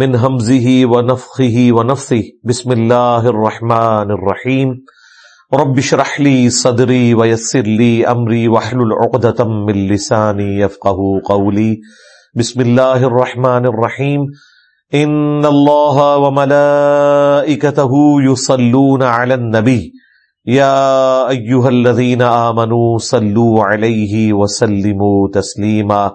من همزه ونفخه ونفثه. بسم الله الرحمن الرحيم. رب اشرح لي صدري ويسر لي امري واحلل عقدة من لساني يفقهوا قولي. بسم الله الرحمن الرحيم. ان الله وملائكته يصلون على النبي. يا ايها الذين امنوا صلوا عليه وسلموا تسليما.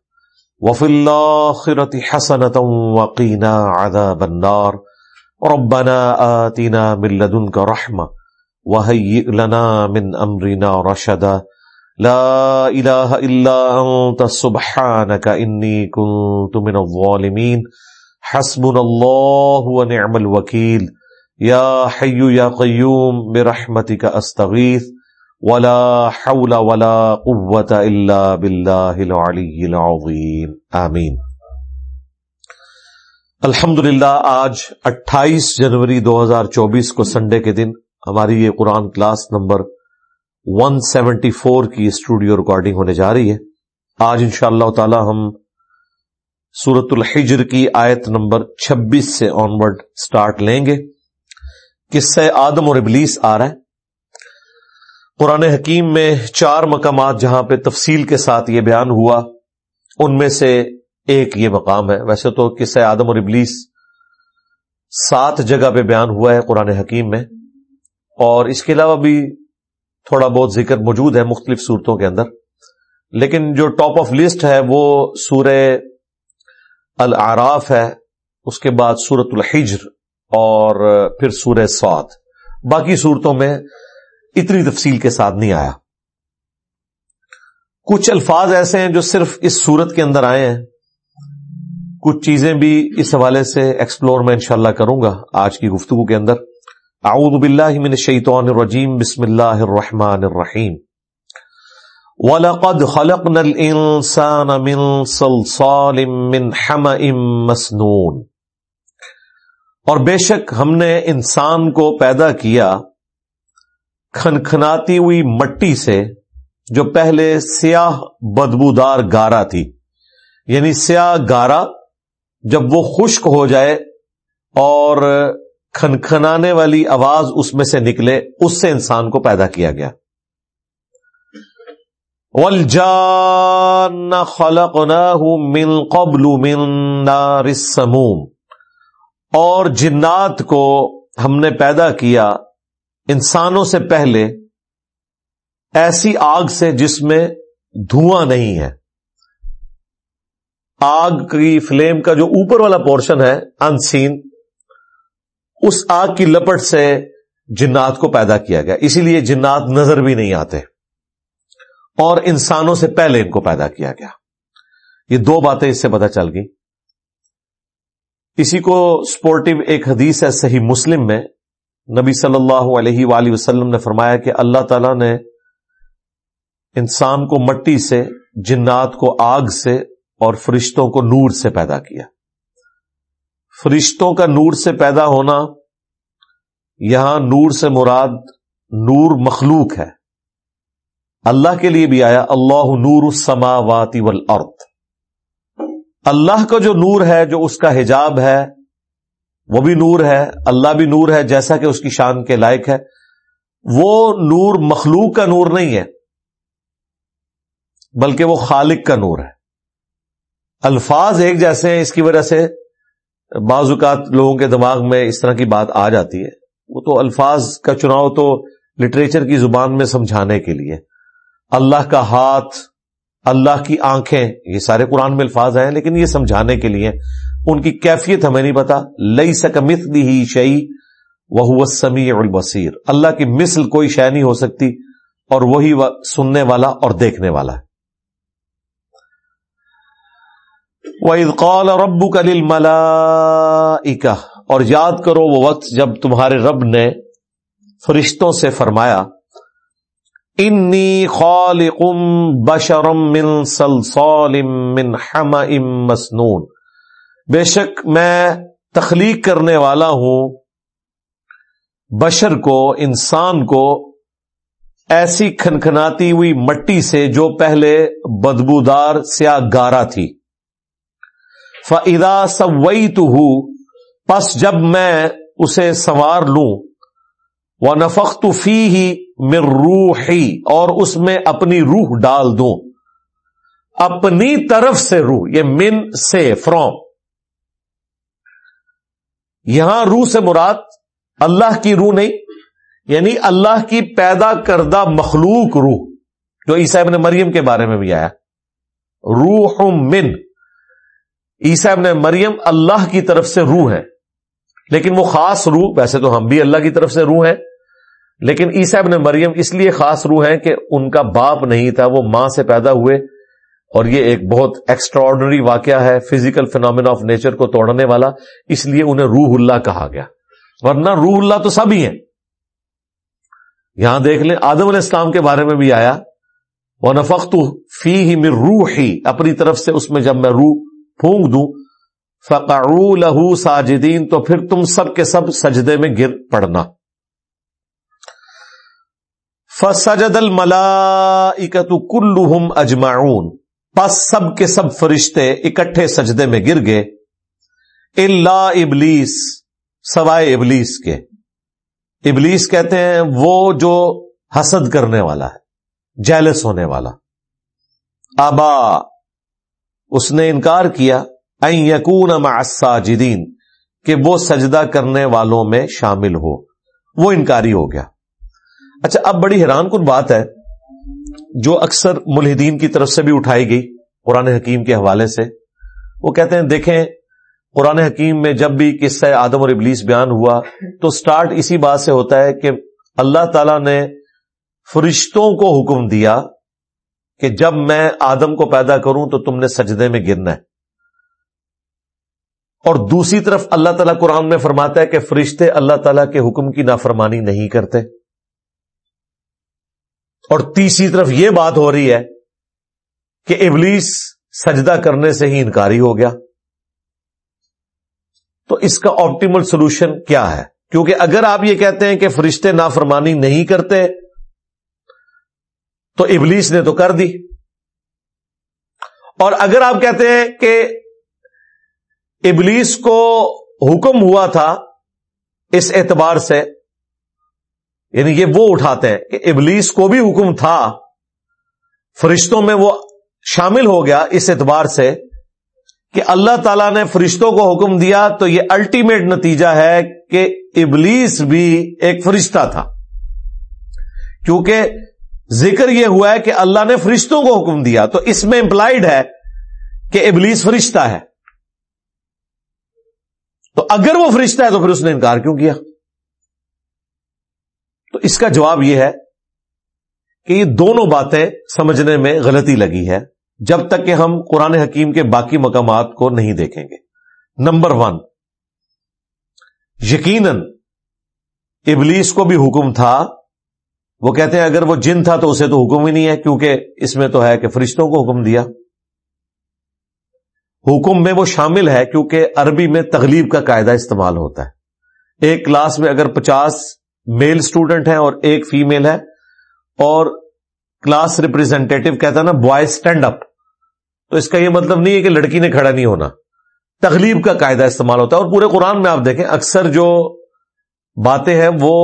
وفي الآخرة حسنة وقينا عذاب النار. ربنا آتنا من لدنك رحمة وهيئ لنا من أمرنا رشدا. لا إله إلا أنت، سبحانك إني كنت من الظالمين. حسبنا الله ونعم الوكيل. يا حي يا قيوم، برحمتك أستغيث. ولا حول ولا قوة الا بالله العلي العظيم. آمین. الحمد للہ آج اٹھائیس جنوری دو ہزار چوبیس کو سنڈے کے دن ہماری یہ Quran class number one seventy four کی اسٹوڈیو ریکارڈنگ ہونے جا رہی ہے۔ آج ان شاء اللہ تعالی ہم سورت الحجر کی آیت نمبر چھبیس سے آنورڈ سٹارٹ لیں گے۔ کس سے آدم اور ابلیس آ رہا ہے۔ قرآن حکیم میں چار مقامات جہاں پہ تفصیل کے ساتھ یہ بیان ہوا، ان میں سے ایک یہ مقام ہے۔ ویسے تو قصہ آدم اور ابلیس سات جگہ پہ بیان ہوا ہے قرآن حکیم میں۔ اور اس کے علاوہ بھی تھوڑا بہت ذکر موجود ہے مختلف صورتوں کے اندر۔ لیکن جو ٹاپ آف لسٹ ہے وہ سورہ العراف ہے، اس کے بعد سورت الحجر اور پھر سورہ سعد۔ باقی صورتوں میں اتنی تفصیل کے ساتھ نہیں آیا۔ کچھ الفاظ ایسے ہیں جو صرف اس صورت کے اندر آئے ہیں۔ کچھ چیزیں بھی اس حوالے سے ایکسپلور میں انشاءاللہ کروں گا آج کی گفتگو کے اندر۔ اعوذ باللہ من الشیطان الرجیم، بسم اللہ الرحمن الرحیم۔ وَلَقَدْ خَلَقْنَا الْإِنسَانَ مِن صَلْصَالٍ مِّن حَمَئٍ مَسْنُونَ۔ اور بے شک ہم نے انسان کو پیدا کیا کھنکھناتی ہوئی مٹی سے جو پہلے سیاہ بدبودار گارا تھی۔ یعنی سیاہ گارا جب وہ خشک ہو جائے اور کھنکھنانے والی آواز اس میں سے نکلے، اس سے انسان کو پیدا کیا گیا۔ ولجان خلق من قبل من نار السموم۔ اور جنات کو ہم نے پیدا کیا انسانوں سے پہلے ایسی آگ سے جس میں دھواں نہیں ہے۔ آگ کی فلیم کا جو اوپر والا پورشن ہے، انسین، اس آگ کی لپٹ سے جنات کو پیدا کیا گیا۔ اسی لیے جنات نظر بھی نہیں آتے۔ اور انسانوں سے پہلے ان کو پیدا کیا گیا۔ یہ دو باتیں اس سے پتہ چل گئی اسی کو سپورٹو ایک حدیث ہے، صحیح مسلم میں۔ نبی صلی اللہ علیہ وآلہ وسلم نے فرمایا کہ اللہ تعالی نے انسان کو مٹی سے، جنات کو آگ سے اور فرشتوں کو نور سے پیدا کیا۔ فرشتوں کا نور سے پیدا ہونا، یہاں نور سے مراد نور مخلوق ہے۔ اللہ کے لیے بھی آیا اللہ نور السماوات والارض۔ اللہ کا جو نور ہے، جو اس کا حجاب ہے وہ بھی نور ہے، اللہ بھی نور ہے، جیسا کہ اس کی شان کے لائق ہے۔ وہ نور مخلوق کا نور نہیں ہے، بلکہ وہ خالق کا نور ہے۔ الفاظ ایک جیسے ہیں، اس کی وجہ سے بعض اوقات لوگوں کے دماغ میں اس طرح کی بات آ جاتی ہے۔ وہ تو الفاظ کا چناؤ تو لٹریچر کی زبان میں سمجھانے کے لیے۔ اللہ کا ہاتھ، اللہ کی آنکھیں، یہ سارے قرآن میں الفاظ ہیں، لیکن یہ سمجھانے کے لیے ان کی کیفیت ہمیں نہیں پتا۔ لئی سکمت دی شعی وہ سمیع البصیر۔ اللہ کی مثل کوئی شے نہیں ہو سکتی اور وہی سننے والا اور دیکھنے والا ہے۔ وَإِذْ قَالَ رَبُّكَ لِلْمَلَائِكَةِ۔ اور یاد کرو وہ وقت جب تمہارے رب نے فرشتوں سے فرمایا انی خالق بشرم من سلسال من حمأ مسنون۔ بے شک میں تخلیق کرنے والا ہوں بشر کو، انسان کو ایسی کھنکھناتی ہوئی مٹی سے جو پہلے بدبودار سیا گارا تھی۔ فدا سوئی تو پس جب میں اسے سنوار لوں وہ نفق فی ہی مر روحی اور اس میں اپنی روح ڈال دوں۔ اپنی طرف سے روح، یہ من سے فروم یہاں روح سے مراد اللہ کی روح نہیں یعنی اللہ کی پیدا کردہ مخلوق روح، جو عیسیٰ ابن مریم کے بارے میں بھی آیا۔ روح من، عیسیٰ ابن مریم اللہ کی طرف سے روح ہے، لیکن وہ خاص روح، ویسے تو ہم بھی اللہ کی طرف سے روح ہیں، لیکن عیسیٰ ابن مریم اس لیے خاص روح ہیں کہ ان کا باپ نہیں تھا، وہ ماں سے پیدا ہوئے۔ اور یہ ایک بہت ایکسٹرا آرڈنری واقعہ ہے فزیکل فینومینا آف نیچر کو توڑنے والا، اس لیے انہیں روح اللہ کہا گیا۔ ورنہ روح اللہ تو سب ہی ہیں۔ یہاں دیکھ لیں، آدم علیہ السلام کے بارے میں بھی آیا۔ وہ نفق فی ہی میں روح ہی اپنی طرف سے اس میں جب میں روح پھونک دوں فقعو لہو ساجدین تو پھر تم سب کے سب سجدے میں گر پڑنا۔ فسجد الملا کلہم اجمعون پس سب کے سب فرشتے اکٹھے سجدے میں گر گئے۔ اللہ ابلیس، سوائے ابلیس کے۔ ابلیس کہتے ہیں وہ جو حسد کرنے والا ہے، جیلس ہونے والا۔ آبا اس نے انکار کیا یقون الساجدین، کہ وہ سجدہ کرنے والوں میں شامل ہو۔ وہ انکاری ہو گیا۔ اچھا اب بڑی حیران کن بات ہے جو اکثر ملحدین کی طرف سے بھی اٹھائی گئی قرآن حکیم کے حوالے سے، وہ کہتے ہیں، دیکھیں، قرآن حکیم میں جب بھی قصہ آدم اور ابلیس بیان ہوا تو سٹارٹ اسی بات سے ہوتا ہے کہ اللہ تعالی نے فرشتوں کو حکم دیا کہ جب میں آدم کو پیدا کروں تو تم نے سجدے میں گرنا ہے۔ اور دوسری طرف اللہ تعالیٰ قرآن میں فرماتا ہے کہ فرشتے اللہ تعالیٰ کے حکم کی نافرمانی نہیں کرتے۔ اور تیسری طرف یہ بات ہو رہی ہے کہ ابلیس سجدہ کرنے سے ہی انکاری ہو گیا۔ تو اس کا آپٹیمل سولوشن کیا ہے؟ کیونکہ اگر آپ یہ کہتے ہیں کہ فرشتے نافرمانی نہیں کرتے، تو ابلیس نے تو کر دی۔ اور اگر آپ کہتے ہیں کہ ابلیس کو حکم ہوا تھا اس اعتبار سے یعنی یہ وہ اٹھاتے ہیں کہ ابلیس کو بھی حکم تھا۔ فرشتوں میں وہ شامل ہو گیا اس اعتبار سے کہ اللہ تعالیٰ نے فرشتوں کو حکم دیا تو یہ الٹیمیٹ نتیجہ ہے کہ ابلیس بھی ایک فرشتہ تھا۔ کیونکہ ذکر یہ ہوا ہے کہ اللہ نے فرشتوں کو حکم دیا تو اس میں امپلائڈ ہے کہ ابلیس فرشتہ ہے۔ تو اگر وہ فرشتہ ہے تو پھر اس نے انکار کیوں کیا؟ تو اس کا جواب یہ ہے کہ یہ دونوں باتیں سمجھنے میں غلطی لگی ہے جب تک کہ ہم قرآن حکیم کے باقی مقامات کو نہیں دیکھیں گے۔ نمبر ون، یقیناً ابلیس کو بھی حکم تھا۔ وہ کہتے ہیں اگر وہ جن تھا تو اسے تو حکم ہی نہیں ہے، کیونکہ اس میں تو ہے کہ فرشتوں کو حکم دیا۔ حکم میں وہ شامل ہے کیونکہ عربی میں تغلیب کا قاعدہ استعمال ہوتا ہے۔ ایک کلاس میں اگر پچاس میل اسٹوڈنٹ ہیں اور ایک فیمل ہے اور کلاس ریپرزینٹیو کہتا ہے نا بوائے اسٹینڈ اپ تو اس کا یہ مطلب نہیں ہے کہ لڑکی نے کھڑا نہیں ہونا تغلیب کا قاعدہ استعمال ہوتا ہے اور پورے قرآن میں آپ دیکھیں اکثر جو باتیں ہیں وہ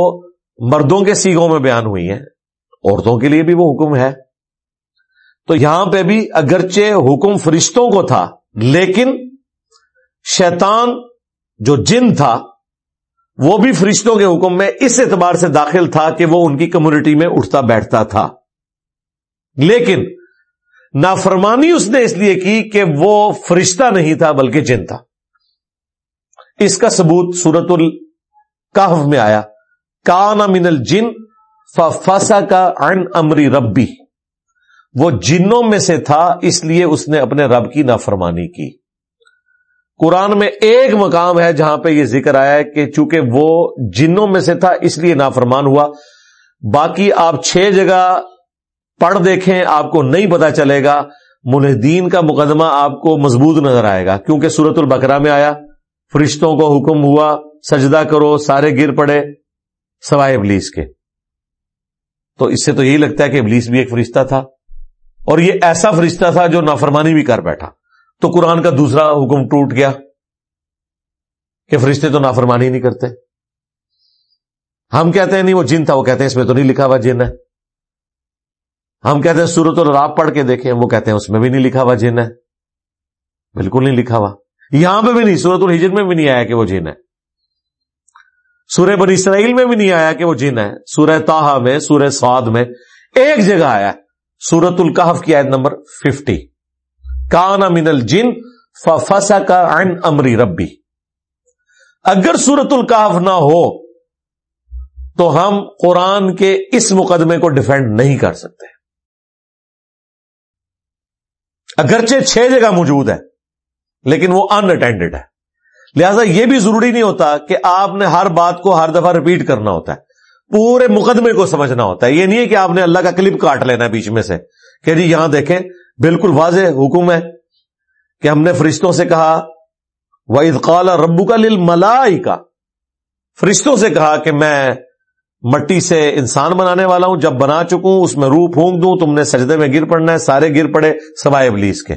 مردوں کے سیگوں میں بیان ہوئی ہیں عورتوں کے لیے بھی وہ حکم ہے تو یہاں پہ بھی اگرچہ حکم فرشتوں کو تھا لیکن شیطان جو جن تھا وہ بھی فرشتوں کے حکم میں اس اعتبار سے داخل تھا کہ وہ ان کی کمیونٹی میں اٹھتا بیٹھتا تھا۔ لیکن نافرمانی اس نے اس لیے کی کہ وہ فرشتہ نہیں تھا بلکہ جن تھا۔ اس کا ثبوت سورت القحف میں آیا۔ کانا من الجن فسا کا ان امری ربی۔ وہ جنوں میں سے تھا، اس لیے اس نے اپنے رب کی نافرمانی کی۔ قرآن میں ایک مقام ہے جہاں پہ یہ ذکر آیا ہے کہ چونکہ وہ جنوں میں سے تھا، اس لیے نافرمان ہوا۔ باقی آپ چھ جگہ پڑھ دیکھیں، آپ کو نہیں پتا چلے گا۔ ملحدین کا مقدمہ آپ کو مضبوط نظر آئے گا۔ کیونکہ سورت البکرا میں آیا، فرشتوں کو حکم ہوا، سجدہ کرو، سارے گر پڑے، سوائے ابلیس کے۔ تو اس سے تو یہی لگتا ہے کہ ابلیس بھی ایک فرشتہ تھا۔ اور یہ ایسا فرشتہ تھا جو نافرمانی بھی کر بیٹھا۔ تو قرآن کا دوسرا حکم ٹوٹ گیا کہ فرشتے تو نافرمانی نہیں کرتے۔ ہم کہتے ہیں نہیں، وہ جن تھا، وہ کہتے ہیں اس میں تو نہیں لکھا ہوا جن ہے۔ ہم کہتے ہیں سورت الراب پڑھ کے دیکھیں، وہ کہتے ہیں اس میں بھی نہیں لکھا ہوا جن ہے۔ بالکل نہیں لکھا ہوا۔ یہاں پہ بھی نہیں سورت الحجر میں بھی نہیں آیا کہ وہ جن ہے۔ سورہ بنی اسرائیل میں بھی نہیں آیا کہ وہ جن ہے۔ سورہ تاہا میں، سورہ سعد میں ایک جگہ آیا۔ سورت القحف کی آیت نمبر ففٹی کانا من الجن فسا کا امری ربی۔ اگر سورت القحف نہ ہو، تو ہم قرآن کے اس مقدمے کو ڈیفینڈ نہیں کر سکتے۔ اگرچہ چھ جگہ موجود ہے لیکن وہ ان اٹینڈیڈ ہے لہذا یہ بھی ضروری نہیں ہوتا کہ آپ نے ہر بات کو ہر دفعہ ریپیٹ کرنا ہوتا ہے۔ پورے مقدمے کو سمجھنا ہوتا ہے۔ یہ نہیں ہے کہ آپ نے اللہ کا کلپ کاٹ لینا ہے بیچ میں سے کہ جی یہاں دیکھیں بالکل واضح حکم ہے کہ ہم نے فرشتوں سے کہا وہ ادقال ربو کا لل ملائی کا فرشتوں سے کہا کہ میں مٹی سے انسان بنانے والا ہوں، جب بنا چکوں، اس میں روح پھونک دوں، تم نے سجدے میں گر پڑنا ہے، سارے گر پڑے، سوائے ابلیس کے۔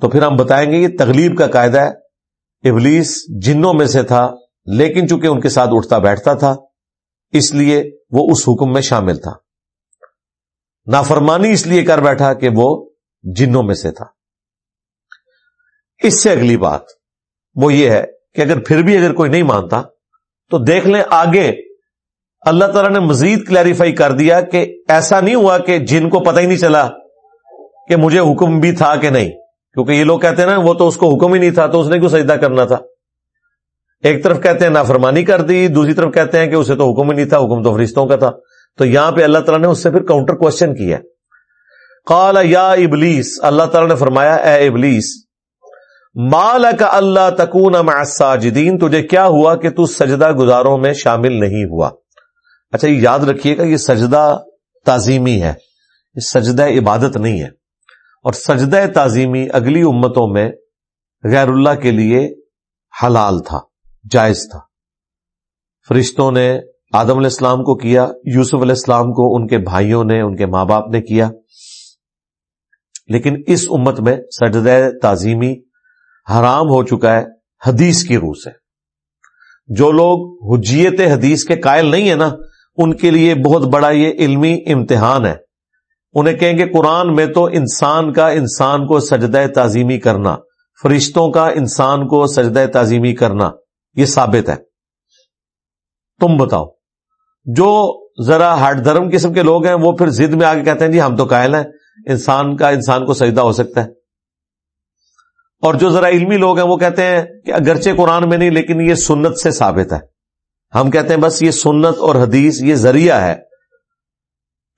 تو پھر ہم بتائیں گے یہ تغلیب کا قاعدہ ہے۔ ابلیس جنوں میں سے تھا، لیکن چونکہ ان کے ساتھ اٹھتا بیٹھتا تھا، اس لیے وہ اس حکم میں شامل تھا۔ نافرمانی اس لیے کر بیٹھا کہ وہ جنوں میں سے تھا۔ اس سے اگلی بات وہ یہ ہے کہ اگر پھر بھی اگر کوئی نہیں مانتا تو دیکھ لیں آگے اللہ تعالیٰ نے مزید کلیریفائی کر دیا کہ ایسا نہیں ہوا کہ جن کو پتہ ہی نہیں چلا کہ مجھے حکم بھی تھا کہ نہیں۔ کیونکہ یہ لوگ کہتے ہیں نا وہ تو اس کو حکم ہی نہیں تھا تو اس نے کیوں سجدہ کرنا تھا؟ ایک طرف کہتے ہیں نافرمانی کر دی، دوسری طرف کہتے ہیں کہ اسے تو حکم ہی نہیں تھا، حکم تو فرشتوں کا تھا۔ تو یہاں پہ اللہ تعالیٰ نے اس سے پھر کاؤنٹر کوشچن کیا۔ قال، یا ابلیس، اللہ تعالیٰ نے فرمایا، اے ابلیس مال کا اللہ تکون ساجدین تجھے کیا ہوا کہ تو سجدہ گزاروں میں شامل نہیں ہوا؟ اچھا یہ یاد رکھیے گا یہ سجدہ تعظیمی ہے۔ یہ سجدہ عبادت نہیں ہے۔ اور سجدہ تعظیمی اگلی امتوں میں غیر اللہ کے لیے حلال تھا، جائز تھا۔ فرشتوں نے آدم علیہ السلام کو کیا، یوسف علیہ السلام کو، ان کے بھائیوں نے، ان کے ماں باپ نے کیا۔ لیکن اس امت میں سجدہ تعظیمی حرام ہو چکا ہے، حدیث کی روح سے۔ جو لوگ حجیت حدیث کے قائل نہیں ہے نا، ان کے لیے بہت بڑا یہ علمی امتحان ہے۔ انہیں کہیں گے قرآن میں تو انسان کا، انسان کو سجدہ تعظیمی کرنا، فرشتوں کا، انسان کو سجدہ تعظیمی کرنا، یہ ثابت ہے۔ تم بتاؤ۔ جو ذرا ہٹ دھرم قسم کے لوگ ہیں، وہ پھر ضد میں آگے کہتے ہیں جی ہم تو قائل ہیں۔ انسان کا، انسان کو سجدہ ہو سکتا ہے۔ اور جو ذرا علمی لوگ ہیں، وہ کہتے ہیں کہ اگرچہ قرآن میں نہیں، لیکن یہ سنت سے ثابت ہے۔ ہم کہتے ہیں، بس یہ سنت اور حدیث، یہ ذریعہ ہے۔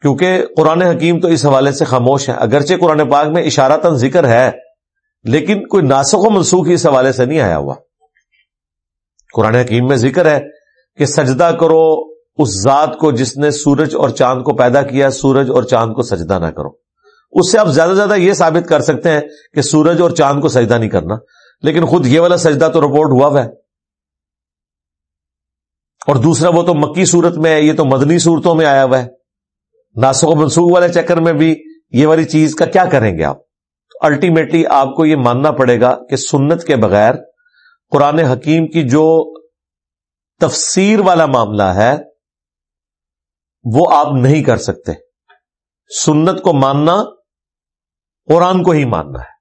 کیونکہ قرآن حکیم تو اس حوالے سے خاموش ہے۔ اگرچہ قرآن پاک میں اشارہ ذکر ہے، لیکن کوئی ناسک و منسوخ اس حوالے سے نہیں آیا ہوا۔ قرآن حکیم میں ذکر ہے کہ سجدہ کرو اس ذات کو جس نے سورج اور چاند کو پیدا کیا، سورج اور چاند کو سجدہ نہ کرو۔ اس سے آپ زیادہ زیادہ یہ ثابت کر سکتے ہیں کہ سورج اور چاند کو سجدہ نہیں کرنا۔ لیکن خود یہ والا سجدہ تو رپورٹ ہوا ہے۔ اور دوسرا وہ تو مکی صورت میں ہے، یہ تو مدنی صورتوں میں آیا ہوا ہے۔ ناسک و منسوخ والے چکر میں بھی یہ والی چیز کا کیا کریں گے آپ؟ الٹیمیٹلی آپ کو یہ ماننا پڑے گا کہ سنت کے بغیر قرآن حکیم کی جو تفسیر والا معاملہ ہے وہ آپ نہیں کر سکتے۔ سنت کو ماننا، قرآن کو ہی ماننا ہے۔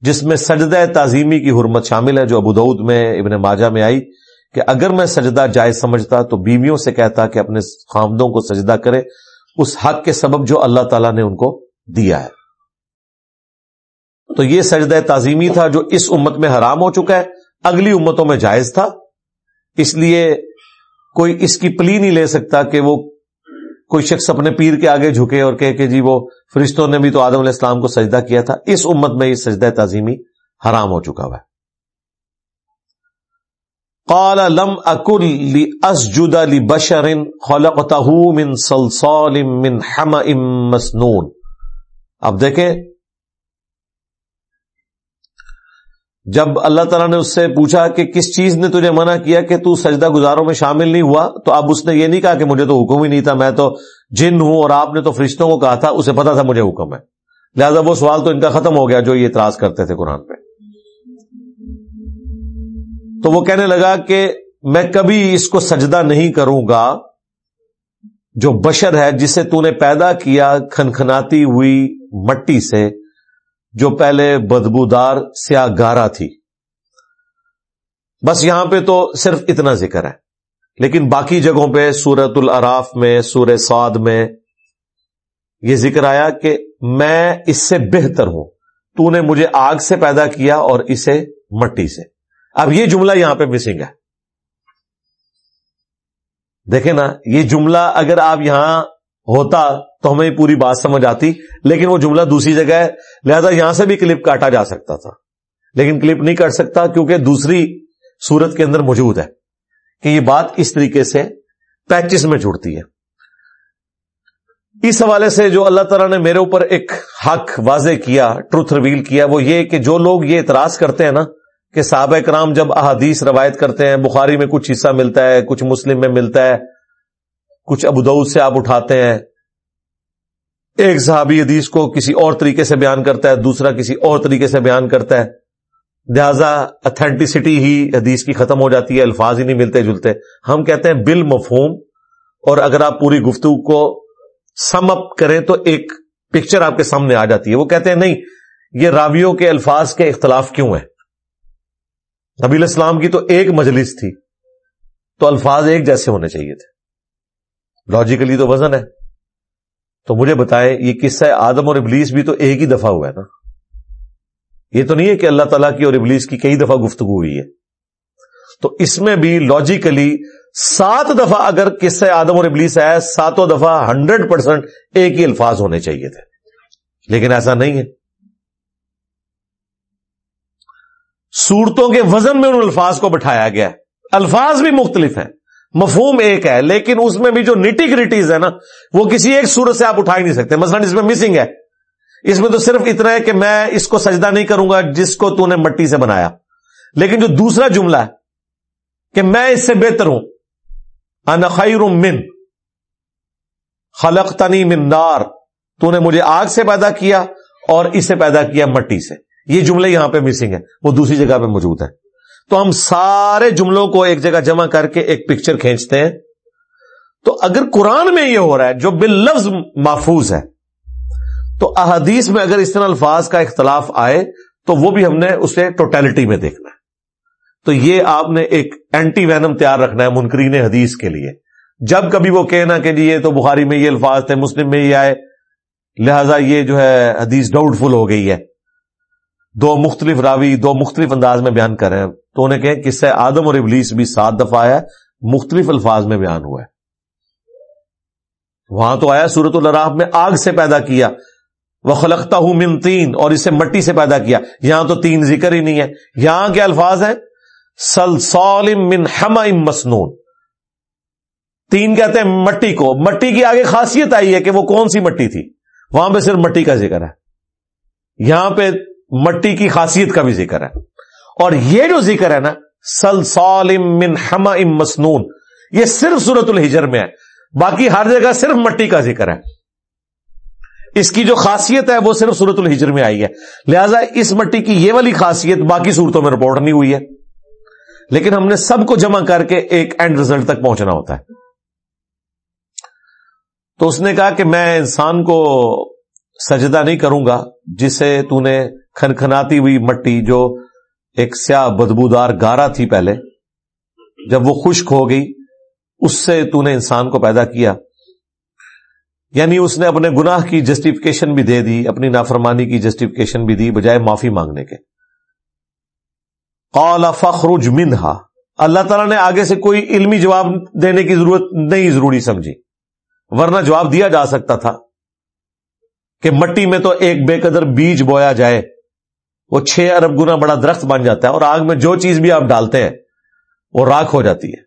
جس میں سجدہ تعظیمی کی حرمت شامل ہے، جو ابودعود میں، ابن ماجہ میں آئی کہ اگر میں سجدہ جائز سمجھتا تو بیویوں سے کہتا کہ اپنے خامدوں کو سجدہ کرے۔ اس حق کے سبب جو اللہ تعالیٰ نے ان کو دیا ہے۔ تو یہ سجدہ تعظیمی تھا جو اس امت میں حرام ہو چکا ہے۔ اگلی امتوں میں جائز تھا۔ اس لیے کوئی اس کی پلی نہیں لے سکتا کہ وہ کوئی شخص اپنے پیر کے آگے جھکے اور کہے کہ جی وہ فرشتوں نے بھی تو آدم علیہ السلام کو سجدہ کیا تھا، اس امت میں یہ سجدہ تعظیمی حرام ہو چکا ہوا ہے۔ قال لم اکل اسجد لبشر خلقته من صلصال من حمأ مسنون۔ اب دیکھیں جب اللہ تعالیٰ نے اس سے پوچھا کہ کس چیز نے تجھے منع کیا کہ تو سجدہ گزاروں میں شامل نہیں ہوا، تو اب اس نے یہ نہیں کہا کہ مجھے تو حکم ہی نہیں تھا، میں تو جن ہوں اور آپ نے تو فرشتوں کو کہا تھا، اسے پتا تھا مجھے حکم ہے۔ لہذا وہ سوال تو ان کا ختم ہو گیا جو یہ اعتراض کرتے تھے قرآن پہ۔ تو وہ کہنے لگا کہ میں کبھی اس کو سجدہ نہیں کروں گا جو بشر ہے جسے تو نے پیدا کیا، کھنکھناتی ہوئی مٹی سے جو پہلے بدبودار سیاہ گارا تھی۔ بس یہاں پہ تو صرف اتنا ذکر ہے۔ لیکن باقی جگہوں پہ سورت العراف میں سور سعد میں یہ ذکر آیا کہ میں اس سے بہتر ہوں۔ تو نے مجھے آگ سے پیدا کیا اور اسے مٹی سے۔ اب یہ جملہ یہاں پہ مسنگ ہے۔ دیکھیں نا، یہ جملہ اگر آپ یہاں ہوتا تو ہمیں پوری بات سمجھ آتی، لیکن وہ جملہ دوسری جگہ ہے۔ لہذا یہاں سے بھی کلپ کاٹا جا سکتا تھا۔ لیکن کلپ نہیں کاٹ سکتا کیونکہ دوسری صورت کے اندر موجود ہے کہ یہ بات اس طریقے سے پیچز میں جڑتی ہے۔ اس حوالے سے جو اللہ تعالیٰ نے میرے اوپر ایک حق واضح کیا ٹروتھ ریویل کیا، وہ یہ کہ جو لوگ یہ اعتراض کرتے ہیں نا کہ صحابہ کرام جب احادیث روایت کرتے ہیں، بخاری میں کچھ حصہ ملتا ہے، کچھ مسلم میں ملتا ہے، کچھ ابود سے آپ اٹھاتے ہیں ایک صحابی حدیث کو کسی اور طریقے سے بیان کرتا ہے، دوسرا کسی اور طریقے سے بیان کرتا ہے۔ لہذا اتھینٹسٹی ہی حدیث کی ختم ہو جاتی ہے، الفاظ ہی نہیں ملتے جلتے ہم کہتے ہیں بل مفہوم اور اگر آپ پوری گفتگو کو سم اپ کریں تو ایک پکچر آپ کے سامنے آ جاتی ہے۔ وہ کہتے ہیں، نہیں، یہ راویوں کے الفاظ کے اختلاف کیوں ہے نبی الاسلام کی تو ایک مجلس تھی، تو الفاظ ایک جیسے ہونے چاہیے تھے۔ لاجیکلی تو وزن ہے۔ تو مجھے بتائیں، یہ قصہ آدم اور ابلیس بھی تو ایک ہی دفعہ ہوا ہے نا؟ یہ تو نہیں ہے کہ اللہ تعالیٰ کی اور ابلیس کی کئی دفعہ گفتگو ہوئی ہے۔ تو اس میں بھی لاجیکلی سات دفعہ اگر قصہ آدم اور ابلیس ہے ساتوں دفعہ ہنڈریڈ پرسینٹ ایک ہی الفاظ ہونے چاہیے تھے۔ لیکن ایسا نہیں ہے۔ صورتوں کے وزن میں ان الفاظ کو بٹھایا گیا۔ الفاظ بھی مختلف ہیں۔ مفہوم ایک ہے، لیکن اس میں بھی جو نیٹی گریٹیز ہے نا، وہ کسی ایک صورت سے آپ اٹھا ہی نہیں سکتے۔ مثلا اس میں مسنگ ہے۔ اس میں تو صرف اتنا ہے کہ میں اس کو سجدہ نہیں کروں گا جس کو تو نے مٹی سے بنایا۔ لیکن جو دوسرا جملہ ہے کہ میں اس سے بہتر ہوں۔ خیر من خلق تنی من نار۔ تو نے مجھے آگ سے پیدا کیا اور اسے پیدا کیا مٹی سے۔ یہ جملے یہاں پہ مسنگ ہے وہ دوسری جگہ پہ موجود ہے تو ہم سارے جملوں کو ایک جگہ جمع کر کے ایک پکچر کھینچتے ہیں۔ تو اگر قرآن میں یہ ہو رہا ہے جو بال لفظ محفوظ ہے، تو احادیث میں اگر اس طرح الفاظ کا اختلاف آئے، تو وہ بھی ہم نے اسے ٹوٹیلٹی میں دیکھنا ہے۔ تو یہ آپ نے ایک اینٹی وینم تیار رکھنا ہے منکرین حدیث کے لیے۔ جب کبھی وہ کہنا کہ جی یہ تو بخاری میں یہ الفاظ تھے، مسلم میں یہ آئے، لہذا یہ جو ہے حدیث ڈاؤٹ فل ہو گئی ہے۔ دو مختلف راوی، دو مختلف انداز میں بیان کر رہے ہیں۔ تو انہیں کہ کس سے آدم اور ابلیس بھی سات دفعہ آیا مختلف الفاظ میں بیان ہوا ہے وہاں تو آیا سورت الراف میں آگ سے پیدا کیا وہ خلقتا ہوں من تین اور اسے مٹی سے پیدا کیا۔ یہاں تو تین ذکر ہی نہیں ہے۔ یہاں کے الفاظ ہیں؟ سل من ہم مسنون۔ تین کہتے ہیں مٹی کو۔ مٹی کی آگے خاصیت آئی ہے کہ وہ کون سی مٹی تھی؟ وہاں پہ صرف مٹی کا ذکر ہے۔ یہاں پہ مٹی کی خاصیت کا بھی ذکر ہے۔ اور یہ جو ذکر ہے نا، سل من ہما ام مسنون، یہ صرف صورت الحجر میں ہے۔ باقی ہر جگہ صرف مٹی کا ذکر ہے۔ اس کی جو خاصیت ہے، وہ صرف صورت الحجر میں آئی ہے۔ لہذا اس مٹی کی یہ والی خاصیت باقی صورتوں میں رپورٹ نہیں ہوئی ہے۔ لیکن ہم نے سب کو جمع کر کے ایک اینڈ ریزلٹ تک پہنچنا ہوتا ہے۔ تو اس نے کہا کہ میں انسان کو سجدہ نہیں کروں گا، جسے تو نے کھنکھناتی ہوئی مٹی جو ایک سیاہ بدبودار گارا تھی پہلے، جب وہ خشک ہو گئی، اس سے تو نے انسان کو پیدا کیا۔ یعنی اس نے اپنے گناہ کی جسٹیفکیشن بھی دے دی، اپنی نافرمانی کی جسٹیفکیشن بھی دی، بجائے معافی مانگنے کے۔ قال فخرج منہا۔ اللہ تعالیٰ نے آگے سے کوئی علمی جواب دینے کی ضرورت نہیں، ضروری سمجھی۔ ورنہ جواب دیا جا سکتا تھا۔ کہ مٹی میں تو ایک بے قدر بیج بویا جائے، وہ چھ ارب گنا بڑا درخت بن جاتا ہے اور آگ میں جو چیز بھی آپ ڈالتے ہیں، وہ راکھ ہو جاتی ہے۔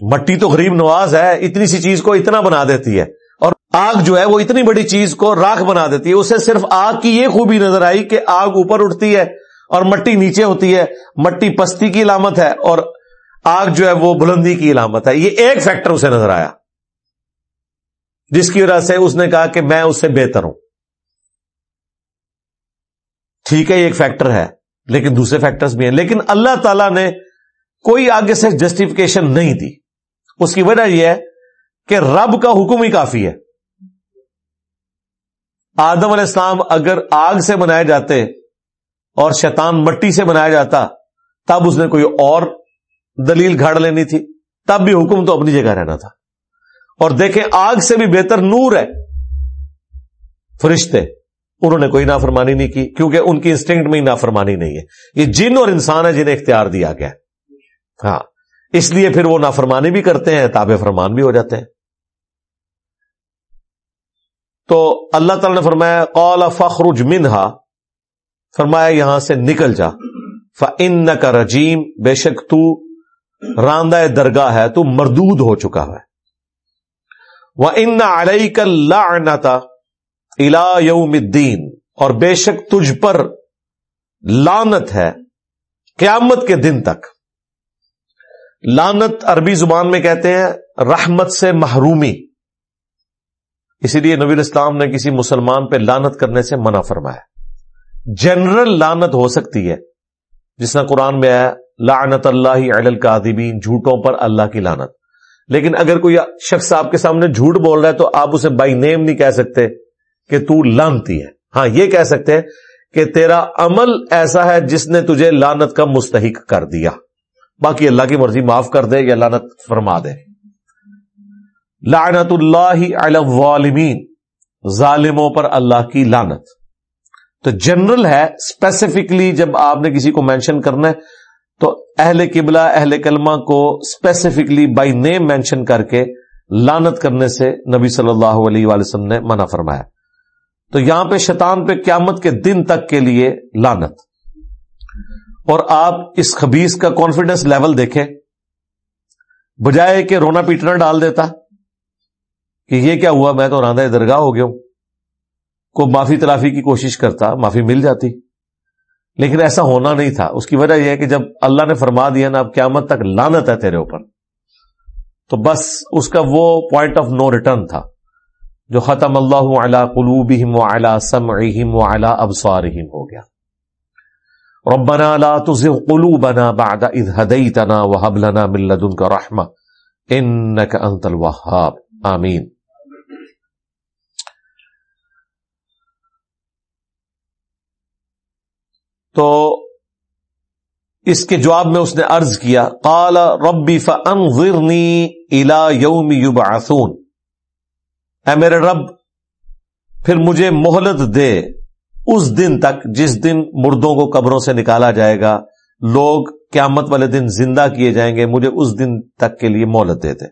مٹی تو غریب نواز ہے، اتنی سی چیز کو اتنا بنا دیتی ہے۔ اور آگ جو ہے، وہ اتنی بڑی چیز کو راکھ بنا دیتی ہے۔ اسے صرف آگ کی یہ خوبی نظر آئی کہ آگ اوپر اٹھتی ہے اور مٹی نیچے ہوتی ہے۔ مٹی پستی کی علامت ہے اور آگ جو ہے، وہ بلندی کی علامت ہے۔ یہ ایک فیکٹر اسے نظر آیا۔ جس کی وجہ سے اس نے کہا کہ میں اس سے بہتر ہوں۔ ٹھیک ہے، یہ ایک فیکٹر ہے، لیکن دوسرے فیکٹرز بھی ہیں۔ لیکن اللہ تعالی نے کوئی آگے سے جسٹیفکیشن نہیں دی۔ اس کی وجہ یہ ہے کہ رب کا حکم ہی کافی ہے۔ آدم علیہ السلام اگر آگ سے بنائے جاتے اور شیطان مٹی سے بنایا جاتا، تب اس نے کوئی اور دلیل گھاڑ لینی تھی۔ تب بھی حکم تو اپنی جگہ رہنا تھا۔ اور دیکھیں آگ سے بھی بہتر نور ہے۔ فرشتے، انہوں نے کوئی نافرمانی نہیں کی، کیونکہ ان کی انسٹنکٹ میں ہی نافرمانی نہیں ہے۔ یہ جن اور انسان ہے جنہیں اختیار دیا گیا ہاں اس لیے پھر وہ نافرمانی بھی کرتے ہیں تاب فرمان بھی ہو جاتے ہیں۔ تو اللہ تعالی نے فرمایا، قال فخرج منہا۔ فرمایا، یہاں سے نکل جا۔ فن کا رجیم بے شک تو راندہ درگاہ ہے، تو مردود ہو چکا ہے۔ وہ ان علیہ کا الا یوم الدین اور بے شک تجھ پر لانت ہے قیامت کے دن تک۔ لانت عربی زبان میں کہتے ہیں رحمت سے محرومی۔ اسی لیے نبی اسلام نے کسی مسلمان پہ لانت کرنے سے منع فرمایا۔ جنرل لانت ہو سکتی ہے۔ جس طرح قرآن میں آیا لعنت اللہ عل کا جھوٹوں پر اللہ کی لانت لیکن اگر کوئی شخص آپ کے سامنے جھوٹ بول رہا ہے تو آپ اسے بائی نیم نہیں کہہ سکتے کہ تو لانتی ہے۔ ہاں یہ کہہ سکتے ہیں کہ تیرا عمل ایسا ہے جس نے تجھے لانت کا مستحق کر دیا۔ باقی اللہ کی مرضی معاف کر دے یا لانت فرما دے۔ لعنت اللہ الظالمین، ظالموں پر اللہ کی لانت تو جنرل ہے اسپیسیفکلی جب آپ نے کسی کو مینشن کرنا ہے تو اہل قبلہ، اہل کلمہ کو اسپیسیفکلی بائی نیم مینشن کر کے لانت کرنے سے نبی صلی اللہ علیہ وآلہ وسلم نے منع فرمایا۔ تو یہاں پہ شیطان پہ قیامت کے دن تک کے لیے لانت اور آپ اس خبیص کا کانفیڈنس لیول دیکھیں۔ بجائے کہ رونا پیٹنا ڈال دیتا کہ یہ کیا ہوا، میں تو راندہ درگاہ ہو گیا ہوں۔ کو معافی تلافی کی کوشش کرتا، معافی مل جاتی۔ لیکن ایسا ہونا نہیں تھا۔ اس کی وجہ یہ ہے کہ جب اللہ نے فرما دیا نا، اب قیامت تک لانت ہے تیرے اوپر۔ تو بس اس کا وہ پوائنٹ آف نو ریٹرن تھا، جو ختم اللہ اعلی قلوبہم وعلا سمعہم وعلا ابصارہم ہو گیا۔ ربنا لا تزغ قلوبنا بعد اذ هديتنا وهب لنا من لدنك رحمه انك انت الوهاب آمین۔ تو اس کے جواب میں اس نے عرض کیا، قال ربی فانظرنی الى یوم یبعثون۔ اے میرے رب، پھر مجھے مہلت دے، اس دن تک جس دن مردوں کو قبروں سے نکالا جائے گا، لوگ قیامت والے دن زندہ کیے جائیں گے، مجھے اس دن تک کے لیے مہلت دے دے۔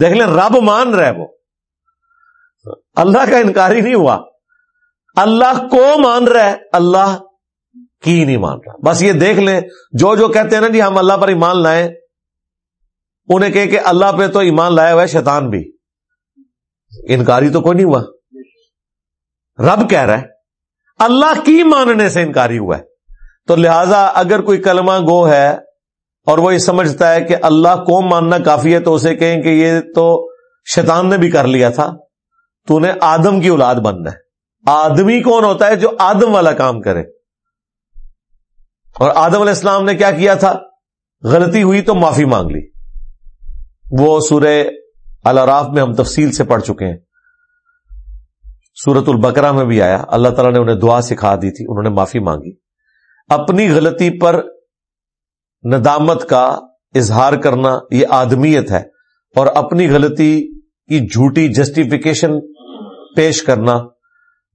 دیکھ لیں، رب مان رہے وہ۔ اللہ کا انکار ہی نہیں ہوا۔ اللہ کو مان رہا ہے، اللہ کی نہیں مان رہا۔ بس یہ دیکھ لیں، جو جو کہتے ہیں نا جی ہم اللہ پر ایمان لائیں انہیں کہ کہ اللہ پہ تو ایمان لایا ہوا ہے، شیطان بھی۔ انکاری تو کوئی نہیں ہوا۔ رب کہہ رہا ہے، اللہ کی ماننے سے انکاری ہوا ہے۔ تو لہذا اگر کوئی کلمہ گو ہے اور وہ یہ سمجھتا ہے کہ اللہ کو ماننا کافی ہے، تو اسے کہیں کہ یہ تو شیطان نے بھی کر لیا تھا۔ تو نے آدم کی اولاد بننا ہے۔ آدمی کون ہوتا ہے جو آدم والا کام کرے؟ اور آدم علیہ السلام نے کیا کیا تھا؟ غلطی ہوئی تو معافی مانگ لی۔ وہ سورہ الراف میں ہم تفصیل سے پڑھ چکے ہیں۔ سورت البکرا میں بھی آیا۔ اللہ تعالیٰ نے انہیں دعا سکھا دی تھی، انہوں نے معافی مانگی۔ اپنی غلطی پر ندامت کا اظہار کرنا یہ آدمیت ہے۔ اور اپنی غلطی کی جھوٹی جسٹیفیکیشن پیش کرنا،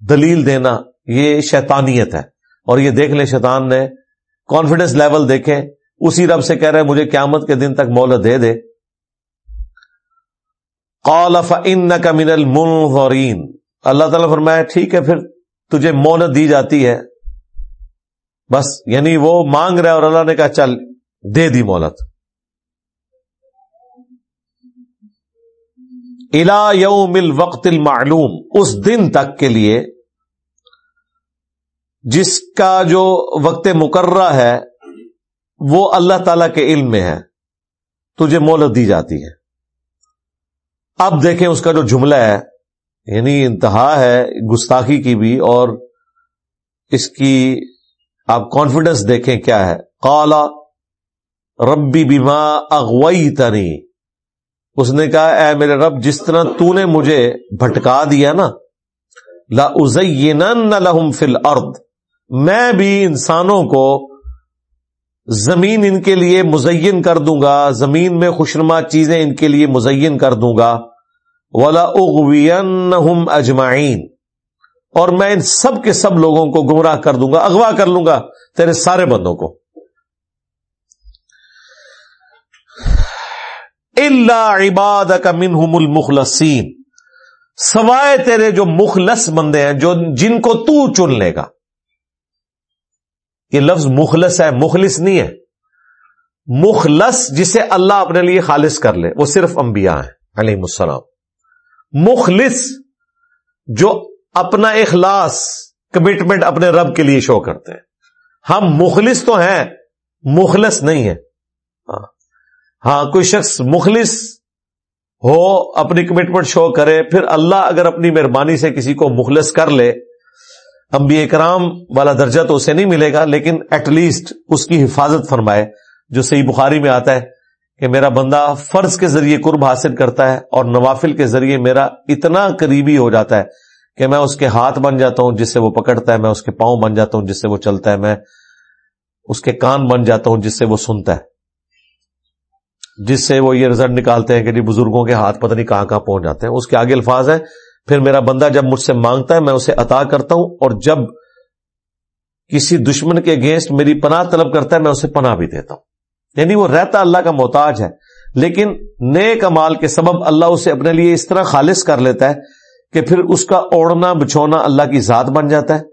دلیل دینا، یہ شیطانیت ہے۔ اور یہ دیکھ لیں شیطان نے کانفیڈنس لیول دیکھیں، اسی رب سے کہہ رہے مجھے قیامت کے دن تک مولت دے دے۔ ان کا من المنظرین۔ اللہ تعالیٰ فرمایا، ٹھیک ہے، پھر تجھے مولت دی جاتی ہے۔ بس یعنی وہ مانگ رہا اور اللہ نے کہا، چل، دے دی مولت الا یوم الوقت المعلوم، اس دن تک کے لیے جس کا جو وقت مقررہ ہے، وہ اللہ تعالی کے علم میں ہے۔ تجھے مولت دی جاتی ہے۔ اب دیکھیں اس کا جو جملہ ہے یعنی انتہا ہے گستاخی کی بھی اور اس کی آپ کانفیڈنس دیکھیں کیا ہے۔ کالا ربی بیما اغوئی تنی اس نے کہا، اے میرے رب، جس طرح تو نے مجھے بھٹکا دیا نا لا لہم فل ارد میں بھی انسانوں کو زمین ان کے لیے مزین کر دوں گا، زمین میں خوشنما چیزیں ان کے لیے مزین کر دوں گا۔ ولا اغوین اجمائین اور میں ان سب کے سب لوگوں کو گمراہ کر دوں گا، اغوا کر لوں گا تیرے سارے بندوں کو۔ اللہ عباد کا منہم المخلصین سوائے تیرے جو مخلص بندے ہیں، جو جن کو تو چن لے گا۔ یہ لفظ مخلص ہے، مخلص نہیں ہے۔ مخلص جسے اللہ اپنے لیے خالص کر لے، وہ صرف انبیاء ہیں علیہ السلام۔ مخلص جو اپنا اخلاص کمٹمنٹ اپنے رب کے لیے شو کرتے ہیں۔ ہم مخلص تو ہیں، مخلص نہیں ہے ہاں۔ ہاں کوئی شخص مخلص ہو، اپنی کمٹمنٹ شو کرے، پھر اللہ اگر اپنی مہربانی سے کسی کو مخلص کر لے انبیاء کرام والا درجہ تو اسے نہیں ملے گا، لیکن ایٹ لیسٹ اس کی حفاظت فرمائے، جو صحیح بخاری میں آتا ہے کہ میرا بندہ فرض کے ذریعے قرب حاصل کرتا ہے اور نوافل کے ذریعے میرا اتنا قریبی ہو جاتا ہے کہ میں اس کے ہاتھ بن جاتا ہوں جس سے وہ پکڑتا ہے، میں اس کے پاؤں بن جاتا ہوں جس سے وہ چلتا ہے، میں اس کے کان بن جاتا ہوں جس سے وہ سنتا ہے۔ جس سے وہ یہ رزلٹ نکالتے ہیں کہ جی بزرگوں کے ہاتھ پتہ نہیں کہاں کہاں پہنچ جاتے ہیں۔ اس کے آگے الفاظ ہیں پھر میرا بندہ جب مجھ سے مانگتا ہے، میں اسے عطا کرتا ہوں، اور جب کسی دشمن کے اگینسٹ میری پناہ طلب کرتا ہے، میں اسے پناہ بھی دیتا ہوں۔ یعنی وہ رہتا اللہ کا محتاج ہے۔ لیکن نئے کمال کے سبب اللہ اسے اپنے لیے اس طرح خالص کر لیتا ہے کہ پھر اس کا اوڑنا بچھونا اللہ کی ذات بن جاتا ہے۔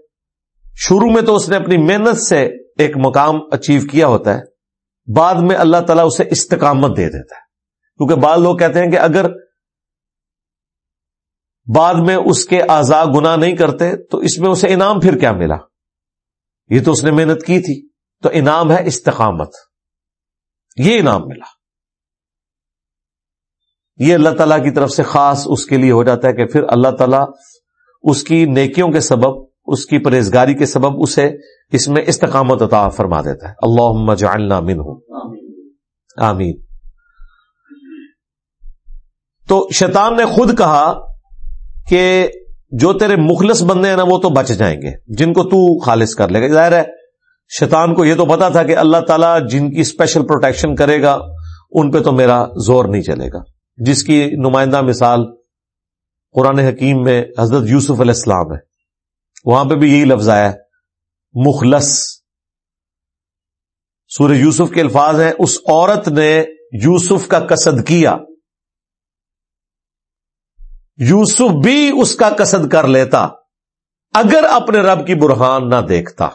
شروع میں تو اس نے اپنی محنت سے ایک مقام اچیو کیا ہوتا ہے، بعد میں اللہ تعالیٰ اسے استقامت دے دیتا ہے۔ کیونکہ بعض لوگ کہتے ہیں کہ اگر بعد میں اس کے آزاد گنا نہیں کرتے، تو اس میں اسے انعام پھر کیا ملا؟ یہ تو اس نے محنت کی تھی، تو انعام ہے استقامت۔ یہ انعام ملا۔ یہ اللہ تعالیٰ کی طرف سے خاص اس کے لیے ہو جاتا ہے کہ پھر اللہ تعالیٰ اس کی نیکیوں کے سبب، اس کی پرہیزگاری کے سبب اسے اس میں استقامت عطا فرما دیتا ہے۔ اللہ جعلنا منہ آمین۔ تو شیطان نے خود کہا کہ جو تیرے مخلص بندے ہیں نا وہ تو بچ جائیں گے، جن کو تو خالص کر لے گا۔ ظاہر ہے، شیطان کو یہ تو پتا تھا کہ اللہ تعالیٰ جن کی اسپیشل پروٹیکشن کرے گا، ان پہ تو میرا زور نہیں چلے گا۔ جس کی نمائندہ مثال قرآن حکیم میں حضرت یوسف علیہ السلام ہے۔ وہاں پہ بھی یہی لفظ آیا مخلص۔ سورہ یوسف کے الفاظ ہیں، اس عورت نے یوسف کا قصد کیا۔ یوسف بھی اس کا قصد کر لیتا اگر اپنے رب کی برہان نہ دیکھتا۔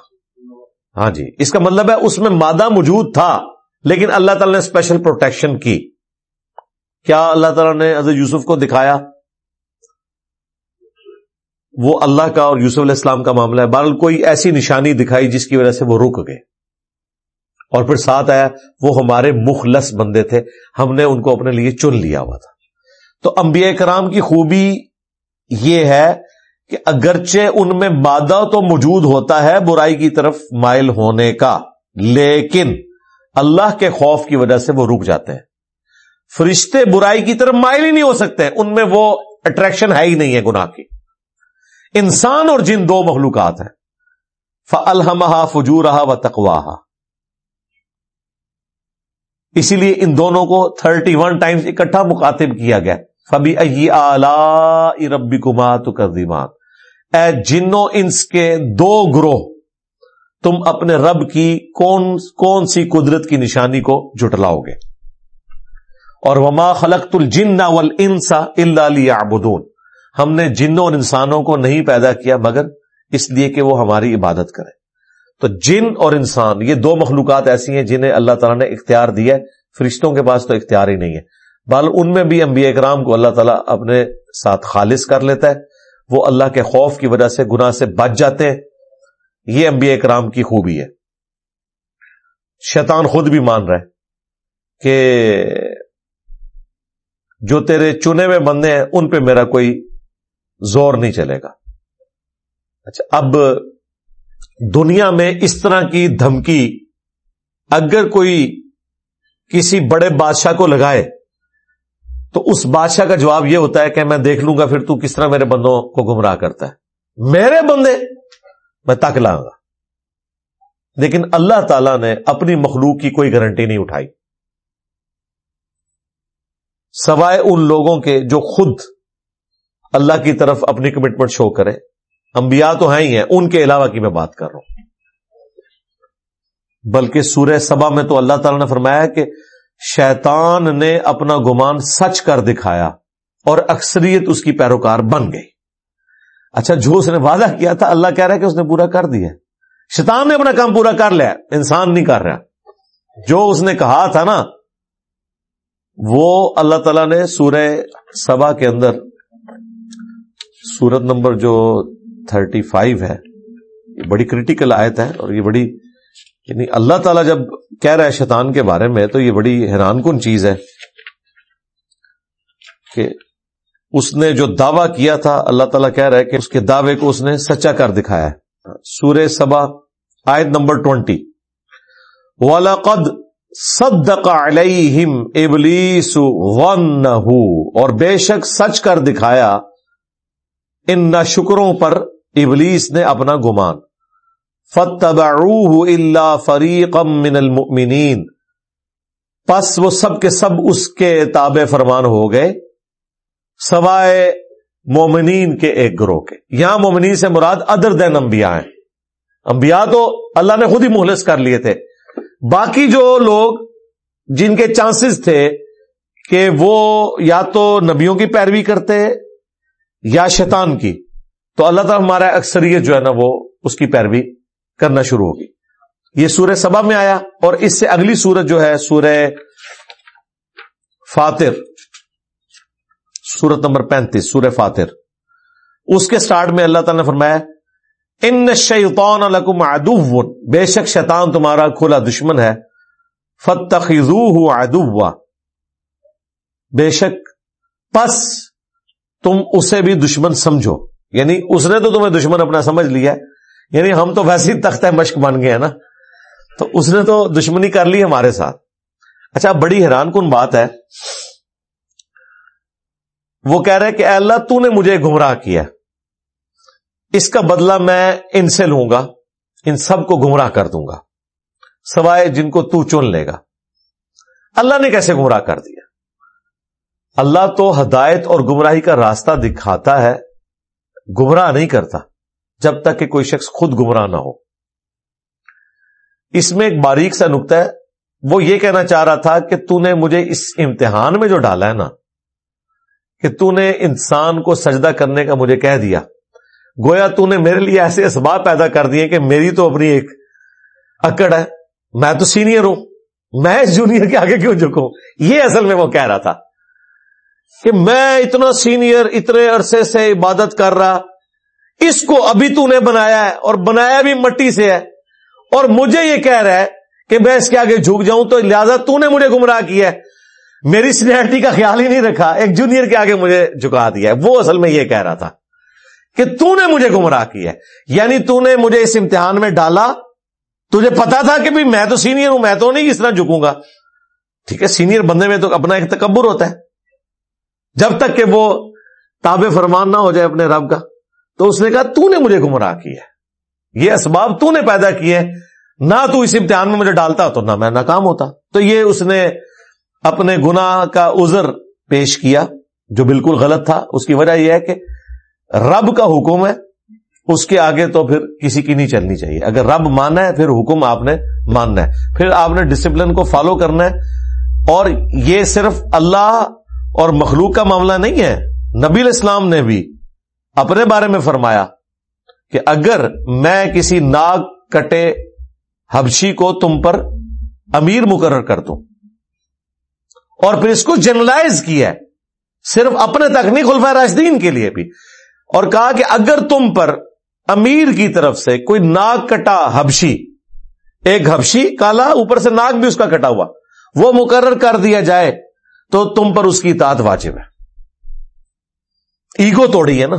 ہاں جی اس کا مطلب ہے اس میں مادہ موجود تھا، لیکن اللہ تعالی نے اسپیشل پروٹیکشن کی۔ کیا اللہ تعالیٰ نے حضرت یوسف کو دکھایا؟ وہ اللہ کا اور یوسف علیہ السلام کا معاملہ ہے۔ بہرحال کوئی ایسی نشانی دکھائی جس کی وجہ سے وہ رک گئے۔ اور پھر ساتھ آیا، وہ ہمارے مخلص بندے تھے، ہم نے ان کو اپنے لیے چن لیا ہوا تھا۔ تو انبیاء کرام کی خوبی یہ ہے کہ اگرچہ ان میں مادہ تو موجود ہوتا ہے برائی کی طرف مائل ہونے کا، لیکن اللہ کے خوف کی وجہ سے وہ رک جاتے ہیں۔ فرشتے برائی کی طرف مائل ہی نہیں ہو سکتے، ان میں وہ اٹریکشن ہے ہی نہیں ہے گناہ کی۔ انسان اور جن دو مخلوقات ہیں۔ فلحمہ فجورہ و تقواہ اسی لیے ان دونوں کو تھرٹی ون ٹائمز اکٹھا مخاطب کیا گیا۔ فبی ائی ربی کمات اے جنو انس کے دو گروہ، تم اپنے رب کی کون کون سی قدرت کی نشانی کو جٹلاؤ گے۔ اور وما خلق الجن ول انسا اللہ ہم نے جنوں اور انسانوں کو نہیں پیدا کیا، مگر اس لیے کہ وہ ہماری عبادت کرے تو جن اور انسان، یہ دو مخلوقات ایسی ہیں جنہیں اللہ تعالیٰ نے اختیار دیا ہے۔ فرشتوں کے پاس تو اختیار ہی نہیں ہے۔ بال ان میں بھی انبیاء اکرام کو اللہ تعالیٰ اپنے ساتھ خالص کر لیتا ہے۔ وہ اللہ کے خوف کی وجہ سے، گناہ سے بچ جاتے ہیں۔ یہ انبیاء اکرام کی خوبی ہے۔ شیطان خود بھی مان رہا ہے کہ جو تیرے چنے ہوئے بندے ہیں، ان پہ میرا کوئی زور نہیں چلے گا۔ اچھا اب دنیا میں اس طرح کی دھمکی، اگر کوئی کسی بڑے بادشاہ کو لگائے تو اس بادشاہ کا جواب یہ ہوتا ہے کہ میں دیکھ لوں گا پھر تو کس طرح میرے بندوں کو گمراہ کرتا ہے۔ میرے بندے، میں تک لاؤں گا۔ لیکن اللہ تعالی نے اپنی مخلوق کی کوئی گارنٹی نہیں اٹھائی۔ سوائے ان لوگوں کے جو خود اللہ کی طرف اپنی کمٹمنٹ شو کرے۔ انبیاء تو ہیں ہی ہیں، ان کے علاوہ کی میں بات کر رہا ہوں۔ بلکہ سورہ سبا میں تو اللہ تعالی نے فرمایا کہ شیطان نے اپنا گمان سچ کر دکھایا اور اکثریت اس کی پیروکار بن گئی۔ اچھا جو اس نے وعدہ کیا تھا، اللہ کہہ رہا ہے کہ اس نے پورا کر دیا۔ شیطان نے اپنا کام پورا کر لیا، انسان نہیں کر رہا۔ جو اس نے کہا تھا نا، وہ اللہ تعالی نے سورہ سبا کے اندر، سورت نمبر جو تھرٹی فائیو ہے، یہ بڑی کریٹیکل آیت ہے اور یہ بڑی یعنی اللہ تعالیٰ جب کہہ رہا ہے شیطان کے بارے میں تو یہ بڑی حیران کن چیز ہے کہ اس نے جو دعویٰ کیا تھا، اللہ تعالیٰ کہہ رہا ہے کہ اس کے دعوے کو اس نے سچا کر دکھایا ہے۔ سورہ سبا، آیت نمبر ٹوینٹی۔ وَلَقَدْ صَدَّقَ عَلَيْهِمْ إِبْلِيسُ وَنَّهُ اور بے شک سچ کر دکھایا، ان نہ شکروں پر ابلیس نے اپنا گمان۔ فَتَّبَعُوهُ إِلَّا فَرِيقًا مِّنَ الْمُؤْمِنِينَ۔ پس وہ سب کے سب اس کے تابع فرمان ہو گئے، سوائے مومنین کے ایک گروہ کے۔ یہاں مومنین سے مراد ادر دین انبیاء ہیں۔ انبیاء تو اللہ نے خود ہی مہلس کر لیے تھے۔ باقی جو لوگ جن کے چانسز تھے کہ وہ یا تو نبیوں کی پیروی کرتے یا شیطان کی، تو اللہ تعالیٰ ہمارا اکثریت جو ہے نا وہ اس کی پیروی کرنا شروع ہوگی۔ یہ سورہ سبا میں آیا اور اس سے اگلی سورت جو ہے، سورہ فاتر، سورت نمبر پینتیس، سورہ فاتر۔ اس کے سٹارٹ میں اللہ تعالیٰ نے فرمایا، ان شیطان الکم ادو بے شک شیطان تمہارا کھلا دشمن ہے۔ فتخذوه بے شک پس تم اسے بھی دشمن سمجھو۔ یعنی اس نے تو تمہیں دشمن اپنا سمجھ لیا یعنی ہم تو ویسے ہی تختہ مشق بن گئے نا۔ تو اس نے تو دشمنی کر لی ہمارے ساتھ۔ اچھا بڑی حیران کن بات ہے۔ وہ کہہ رہے کہ اے اللہ، تو نے مجھے گمراہ کیا۔ اس کا بدلہ میں ان سے لوں گا، ان سب کو گمراہ کر دوں گا۔ سوائے جن کو تو چن لے گا۔ اللہ نے کیسے گمراہ کر دیا؟ اللہ تو ہدایت اور گمراہی کا راستہ دکھاتا ہے، گمراہ نہیں کرتا۔ جب تک کہ کوئی شخص خود گمراہ نہ ہو۔ اس میں ایک باریک سا نقطہ ہے۔ وہ یہ کہنا چاہ رہا تھا کہ تو نے مجھے اس امتحان میں جو ڈالا ہے نا، کہ تو نے انسان کو سجدہ کرنے کا مجھے کہہ دیا۔ گویا تو نے میرے لیے ایسے اسباب پیدا کر دیے کہ میری تو اپنی ایک اکڑ ہے۔ میں تو سینئر ہوں۔ میں اس جونیئر کے آگے کیوں جھکوں؟ یہ اصل میں وہ کہہ رہا تھا کہ میں اتنا سینئر، اتنے عرصے سے عبادت کر رہا اس کو ابھی تو نے بنایا ہے اور بنایا بھی مٹی سے ہے اور مجھے یہ کہہ رہا ہے کہ میں اس کے آگے جھک جاؤں تو لہٰذا تو نے مجھے گمراہ کیا ہے۔ میری سینئرٹی کا خیال ہی نہیں رکھا، ایک جونیئر کے آگے مجھے جھکا دیا ہے۔ وہ اصل میں یہ کہہ رہا تھا کہ تو نے مجھے گمراہ کیا ہے۔ یعنی تو نے مجھے اس امتحان میں ڈالا۔ تجھے پتا تھا کہ بھی میں تو سینئر ہوں، میں تو نہیں اس طرح جھکوں گا۔ ٹھیک ہے سینئر بندے میں تو اپنا ایک تکبر ہوتا ہے۔ جب تک کہ وہ تاب فرمان نہ ہو جائے اپنے رب کا۔ تو اس نے کہا تو نے مجھے گمراہ کیا ہے یہ اسباب تو نے پیدا کیے نہ تو اس امتحان میں مجھے ڈالتا تو نہ میں ناکام ہوتا۔ تو یہ اس نے اپنے گناہ کا عذر پیش کیا، جو بالکل غلط تھا۔ اس کی وجہ یہ ہے کہ رب کا حکم ہے، اس کے آگے تو پھر کسی کی نہیں چلنی چاہیے۔ اگر رب ماننا ہے، پھر حکم آپ نے ماننا ہے۔ پھر آپ نے ڈسپلن کو فالو کرنا ہے۔ اور یہ صرف اللہ اور مخلوق کا معاملہ نہیں ہے، نبی الاسلام نے بھی اپنے بارے میں فرمایا کہ اگر میں کسی ناگ کٹے حبشی کو تم پر امیر مقرر کر دوں اور پھر اس کو جنرلائز کیا ہے، صرف اپنے تک نہیں خلفہ راشدین کے لیے بھی، اور کہا کہ اگر تم پر امیر کی طرف سے کوئی ناک کٹا ہبشی ایک ہبشی کالا اوپر سے ناک بھی اس کا کٹا ہوا، وہ مقرر کر دیا جائے تو تم پر اس کی اطاعت واجب ہے۔ ایگو توڑی ہے نا۔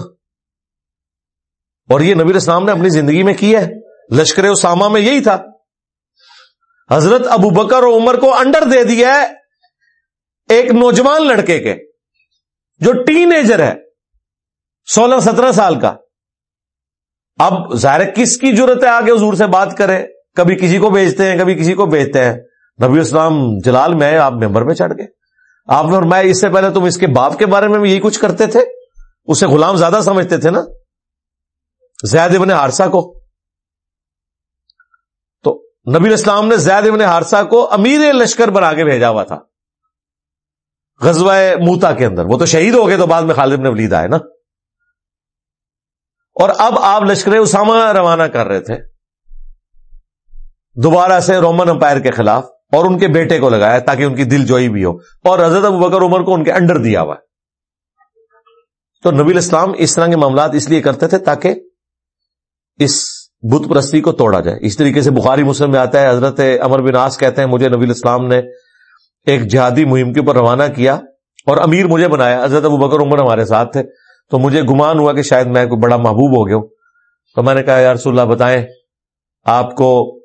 اور یہ نبی اسلام نے اپنی زندگی میں کیا ہے؟ لشکر اسامہ میں یہی تھا۔ حضرت ابو بکر اور عمر کو انڈر دے دیا ہے ایک نوجوان لڑکے کے، جو ٹین ایجر ہے، سولہ سترہ سال کا۔ اب ظاہر کس کی ضرورت ہے آگے حضور سے بات کرے کبھی کسی کو بھیجتے ہیں، کبھی کسی کو بھیجتے ہیں۔ نبی اسلام جلال، میں آپ ممبر میں چڑھ گئے۔ آپ نے میں اس سے پہلے تم اس کے باپ کے بارے میں بھی یہی کچھ کرتے تھے؟ اسے غلام زیادہ سمجھتے تھے نا؟ زید ابن ہارسا کو۔ تو نبی اسلام نے زید ابن ہارسا کو امیر لشکر بنا کے بھیجا ہوا تھا۔ غزوہ موتا کے اندر۔ وہ تو شہید ہو گئے تو بعد میں خالد ابن ولید آئے نا۔ اور اب آپ لشکر اسامہ روانہ کر رہے تھے۔ دوبارہ سے رومن امپائر کے خلاف اور ان کے بیٹے کو لگایا تاکہ ان کی دل جوئی بھی ہو۔ اور حضرت ابو بکر عمر کو ان کے انڈر دیا ہوا ہے۔ تو نبی الاسلام اس طرح کے معاملات اس لیے کرتے تھے تاکہ اس بت پرستی کو توڑا جائے۔ اس طریقے سے بخاری مسلم میں آتا ہے، حضرت امر بن آس کہتے ہیں، مجھے نبی الاسلام نے ایک جہادی مہم کے اوپر روانہ کیا اور امیر مجھے بنایا۔ حضرت ابو بکر عمر ہمارے ساتھ تھے۔ تو مجھے گمان ہوا کہ شاید میں کوئی بڑا محبوب ہو گیا ہوں۔ تو میں نے کہا، یا رسول اللہ، بتائیں، آپ کو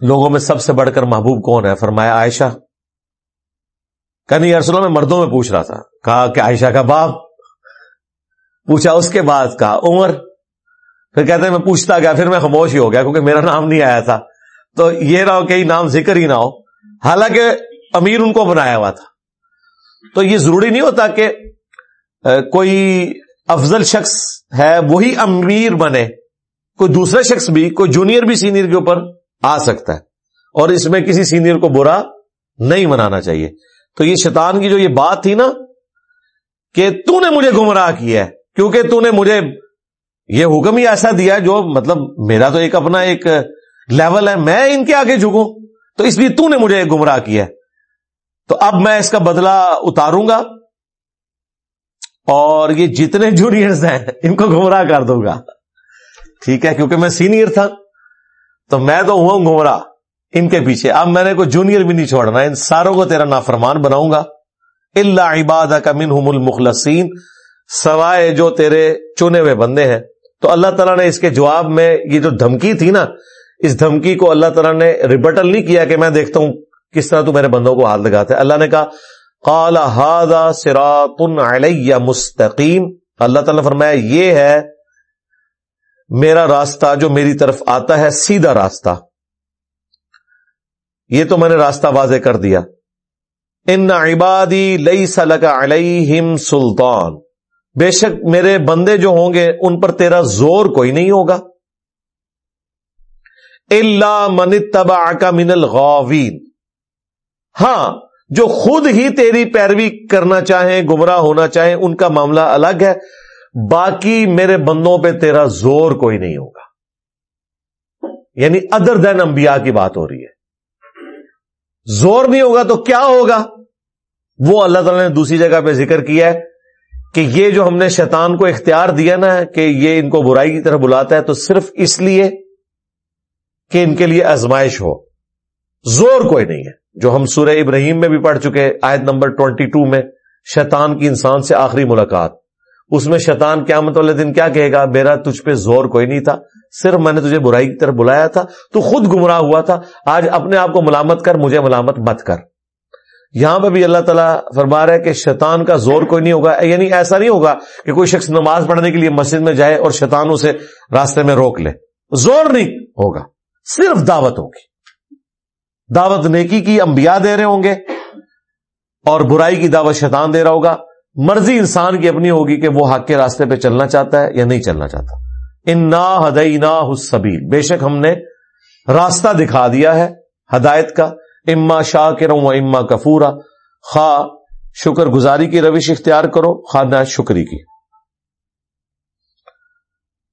لوگوں میں سب سے بڑھ کر محبوب کون ہے؟ فرمایا، عائشہ۔ کہ نہیں رسول اللہ، میں مردوں میں پوچھ رہا تھا۔ کہا کہ عائشہ کا باپ۔ پوچھا، اس کے بعد؟ کہا، عمر؟ پھر کہتے ہیں میں پوچھتا گیا، پھر میں خاموش ہی ہو گیا کیونکہ میرا نام نہیں آیا تھا۔ تو یہ رہا کہ نام ذکر ہی نہ ہو۔ حالانکہ امیر ان کو بنایا ہوا تھا۔ تو یہ ضروری نہیں ہوتا کہ کوئی افضل شخص ہے، وہی امیر بنے۔ کوئی دوسرا شخص بھی، کوئی جونیئر بھی سینئر کے اوپر آ سکتا ہے۔ اور اس میں کسی سینئر کو برا نہیں منانا چاہیے۔ تو یہ شیطان کی جو یہ بات تھی نا، کہ تو نے مجھے گمراہ کیا ہے۔ کیونکہ تو نے مجھے یہ حکم ہی ایسا دیا جو مطلب میرا تو ایک اپنا ایک لیول ہے، میں ان کے آگے جھکوں، تو اس لیے تو نے مجھے گمراہ کیا ہے۔ تو اب میں اس کا بدلہ اتاروں گا اور یہ جتنے جونیئرز ہیں، ان کو گمراہ کر دوں گا۔ ٹھیک ہے، کیونکہ میں سینئر تھا، تو میں تو ہوا گمراہ ان کے پیچھے۔ اب میں نے کوئی جونیئر بھی نہیں چھوڑنا، ان ساروں کو تیرا نافرمان بناؤں گا۔ اللہ عباد کا من المخلصین سوائے جو تیرے چنے ہوئے بندے ہیں۔ تو اللہ تعالیٰ نے اس کے جواب میں یہ جو دھمکی تھی نا، اس دھمکی کو اللہ تعالیٰ نے ریبٹل نہیں کیا کہ میں دیکھتا ہوں کس طرح تو میرے بندوں کو ہاتھ لگاتے اللہ نے کہا کالا ہادا سراتن علیہ مستقیم۔ اللہ تعالیٰ نے فرمایا، یہ ہے میرا راستہ جو میری طرف آتا ہے، سیدھا راستہ۔ یہ تو میں نے راستہ واضح کر دیا۔ ان عبادی لئی سلک علیہم سلطان۔ بے شک میرے بندے جو ہوں گے ان پر تیرا زور کوئی نہیں ہوگا۔ اللہ من تبا کا من الغاوین۔ ہاں جو خود ہی تیری پیروی کرنا چاہیں، گمراہ ہونا چاہیں، ان کا معاملہ الگ ہے۔ باقی میرے بندوں پہ تیرا زور کوئی نہیں ہوگا۔ یعنی ادر دین انبیاء کی بات ہو رہی ہے۔ زور نہیں ہوگا تو کیا ہوگا؟ وہ اللہ تعالیٰ نے دوسری جگہ پہ ذکر کیا ہے۔ کہ یہ جو ہم نے شیطان کو اختیار دیا نا کہ یہ ان کو برائی کی طرف بلاتا ہے تو صرف اس لیے کہ ان کے لیے ازمائش ہو۔ زور کوئی نہیں ہے۔ جو ہم سورہ ابراہیم میں بھی پڑھ چکے آیت نمبر ٹوینٹی ٹو میں، شیطان کی انسان سے آخری ملاقات۔ اس میں شیطان قیامت والے دن کیا کہے گا؟ میرا تجھ پہ زور کوئی نہیں تھا۔ صرف میں نے تجھے برائی کی طرف بلایا تھا۔ تو خود گمراہ ہوا تھا۔ آج اپنے آپ کو ملامت کر، مجھے ملامت مت کر۔ یہاں پہ بھی اللہ تعالیٰ فرما رہا ہے کہ شیطان کا زور کوئی نہیں ہوگا یعنی ایسا نہیں ہوگا کہ کوئی شخص نماز پڑھنے کے لیے مسجد میں جائے اور شیطان اسے راستے میں روک لے۔ زور نہیں ہوگا، صرف دعوت ہوگی۔ دعوت نیکی کی انبیاء دے رہے ہوں گے اور برائی کی دعوت شیطان دے رہا ہوگا۔ مرضی انسان کی اپنی ہوگی کہ وہ حق کے راستے پہ چلنا چاہتا ہے یا نہیں چلنا چاہتا۔ ان نا ہدئی نا بے شک ہم نے راستہ دکھا دیا ہے ہدایت کا۔ اما شاہ کے رہوں اما کفورا خواہ شکر گزاری کی روش اختیار کرو، خواہ شکری کی۔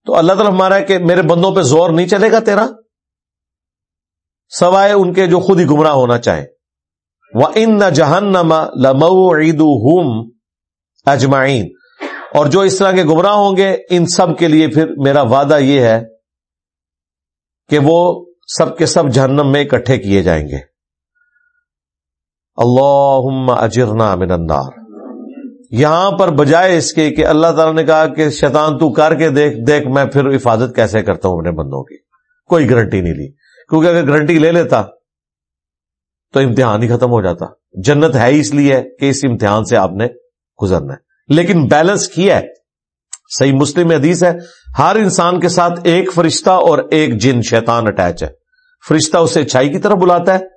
تو اللہ تعالیٰ ہمارا ہے کہ میرے بندوں پہ زور نہیں چلے گا تیرا؟ سوائے ان کے جو خود ہی گمراہ ہونا چاہیں۔ وہ ان نہ جہنما لمو عید اجمائین اور جو اس طرح کے گمراہ ہوں گے، ان سب کے لیے پھر میرا وعدہ یہ ہے کہ وہ سب کے سب جہنم میں اکٹھے کیے جائیں گے۔ اللہ اجرنا من النار۔ یہاں پر بجائے اس کے کہ اللہ تعالیٰ نے کہا کہ شیطان تو کر کے دیکھ دیکھ میں پھر حفاظت کیسے کرتا ہوں اپنے بندوں کی؟ کوئی گارنٹی نہیں لی۔ کیونکہ اگر گارنٹی لے لیتا تو امتحان ہی ختم ہو جاتا۔ جنت ہے اس لیے کہ اس امتحان سے آپ نے گزرنا ہے۔ لیکن بیلنس کیا ہے۔ صحیح مسلم حدیث ہے، ہر انسان کے ساتھ ایک فرشتہ اور ایک جن شیطان اٹیچ ہے۔ فرشتہ اسے اچھائی کی طرف بلاتا ہے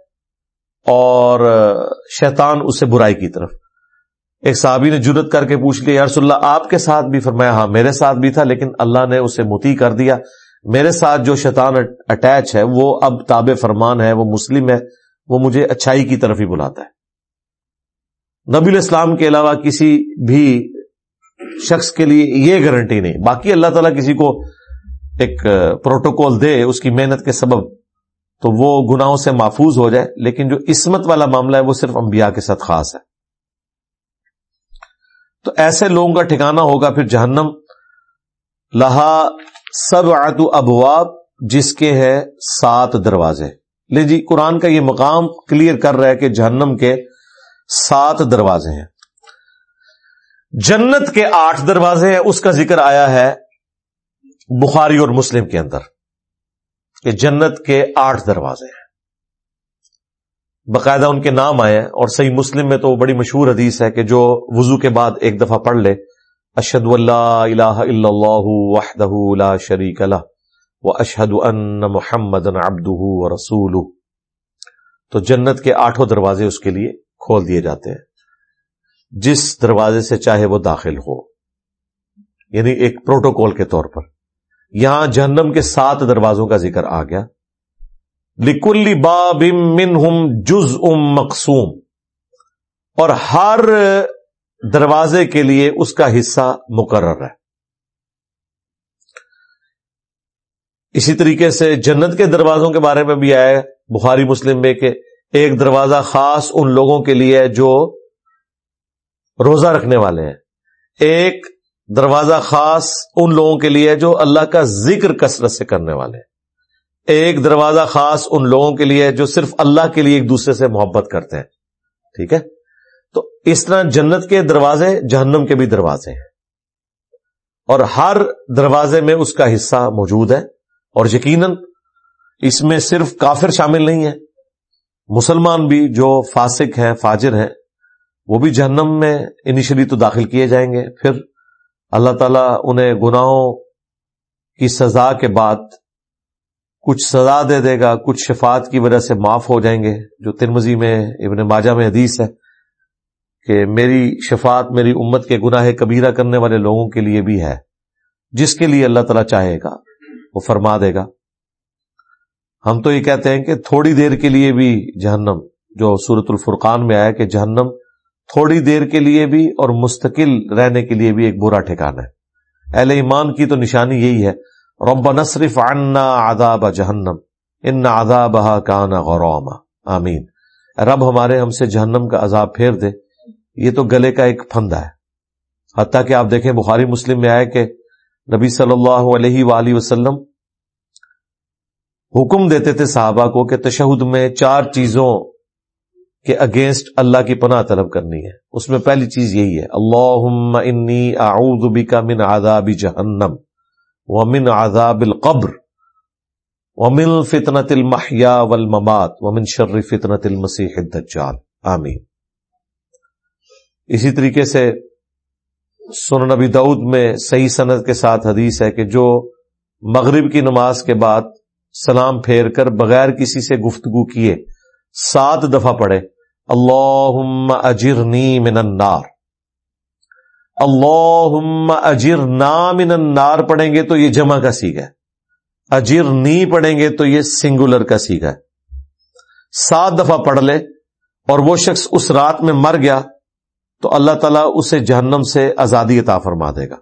اور شیطان اسے برائی کی طرف۔ ایک صحابی نے جرت کر کے پوچھ لیا رسول اللہ، آپ کے ساتھ بھی فرمایا ہاں میرے ساتھ بھی تھا، لیکن اللہ نے اسے متی کر دیا۔ میرے ساتھ جو شیطان اٹیچ ہے، وہ اب تاب فرمان ہے، وہ مسلم ہے، وہ مجھے اچھائی کی طرف ہی بلاتا ہے۔ نبی الاسلام کے علاوہ کسی بھی شخص کے لیے یہ گارنٹی نہیں۔ باقی اللہ تعالیٰ کسی کو ایک پروٹوکول دے، اس کی محنت کے سبب تو وہ گناہوں سے محفوظ ہو جائے، لیکن جو عصمت والا معاملہ ہے، وہ صرف انبیاء کے ساتھ خاص ہے۔ تو ایسے لوگوں کا ٹھکانہ ہوگا پھر جہنم۔ لہا سب آتو ابواب، جس کے ہے سات دروازے۔ لے جی قرآن کا یہ مقام کلیئر کر رہا ہے کہ جہنم کے سات دروازے ہیں۔ جنت کے آٹھ دروازے ہیں، اس کا ذکر آیا ہے بخاری اور مسلم کے اندر۔ کہ جنت کے آٹھ دروازے ہیں۔ باقاعدہ ان کے نام آئے ہیں اور صحیح مسلم میں تو بڑی مشہور حدیث ہے کہ جو وضو کے بعد ایک دفعہ پڑھ لے اشد اللہ الہ الا اللہ وحدہ لا شریک لہ و اشہد ان محمد ابد و رسول تو جنت کے آٹھوں دروازے اس کے لیے کھول دیے جاتے ہیں۔ جس دروازے سے چاہے وہ داخل ہو یعنی ایک پروٹوکول کے طور پر۔ یہاں جہنم کے سات دروازوں کا ذکر آ گیا۔ لکلی باب من ہم جز ام مقصوم اور ہر دروازے کے لیے اس کا حصہ مقرر ہے۔ اسی طریقے سے جنت کے دروازوں کے بارے میں بھی آیا بخاری مسلم میں کہ ایک دروازہ خاص ان لوگوں کے لیے جو روزہ رکھنے والے ہیں۔ ایک دروازہ خاص ان لوگوں کے لیے جو اللہ کا ذکر کثرت سے کرنے والے ایک دروازہ خاص ان لوگوں کے لیے جو صرف اللہ کے لیے ایک دوسرے سے محبت کرتے ہیں۔ ٹھیک ہے؟ تو اس طرح جنت کے دروازے جہنم کے بھی دروازے ہیں۔ اور ہر دروازے میں اس کا حصہ موجود ہے۔ اور یقیناً اس میں صرف کافر شامل نہیں ہے۔ مسلمان بھی جو فاسق ہیں، فاجر ہیں، وہ بھی جہنم میں انیشلی تو داخل کیے جائیں گے۔ پھر اللہ تعالیٰ انہیں گناہوں کی سزا کے بعد کچھ سزا دے دے گا، کچھ شفات کی وجہ سے معاف ہو جائیں گے، جو ترمزی میں، ابن ماجہ میں حدیث ہے کہ میری شفات میری امت کے گناہ کبیرہ کرنے والے لوگوں کے لیے بھی ہے، جس کے لیے اللہ تعالیٰ چاہے گا، وہ فرما دے گا۔ ہم تو یہ کہتے ہیں کہ تھوڑی دیر کے لیے بھی جہنم، جو سورت الفرقان میں آیا کہ جہنم تھوڑی دیر کے لیے بھی اور مستقل رہنے کے لیے بھی ایک برا ٹھکانا ہے۔ اہل ایمان کی تو نشانی یہی ہے رب نصرف عنا عذاب جہنم، ان عذاب کانا غروما آمین۔ رب ہمارے ہم سے جہنم کا عذاب پھیر دے۔ یہ تو گلے کا ایک پھندا ہے۔ حتیٰ کہ آپ دیکھیں بخاری مسلم میں آئے کہ نبی صلی اللہ علیہ وآلہ وسلم حکم دیتے تھے صحابہ کو کہ تشہد میں چار چیزوں کے اگینسٹ اللہ کی پناہ طلب کرنی ہے۔ اس میں پہلی چیز یہی ہے اللہ انی اعوذ بکا من عذاب جہنم ومن عذاب القبر ومن فتنة المحیا والممات ومن شر فتنة المسیح الدجال۔ آمین۔ اسی طریقے سے سن نبی دعود میں صحیح صنعت کے ساتھ حدیث ہے کہ جو مغرب کی نماز کے بعد سلام پھیر کر بغیر کسی سے گفتگو کیے، سات دفعہ پڑھے۔ اللہ اجرنی من النار۔ اللہ اجرنا من النار پڑھیں گے تو یہ جمع کا سیکھ ہے۔ اجر نی پڑھیں گے تو یہ سنگولر کا سیکھ ہے۔ سات دفعہ پڑھ لے اور وہ شخص اس رات میں مر گیا تو اللہ تعالیٰ اسے جہنم سے آزادی عطا فرما دے گا۔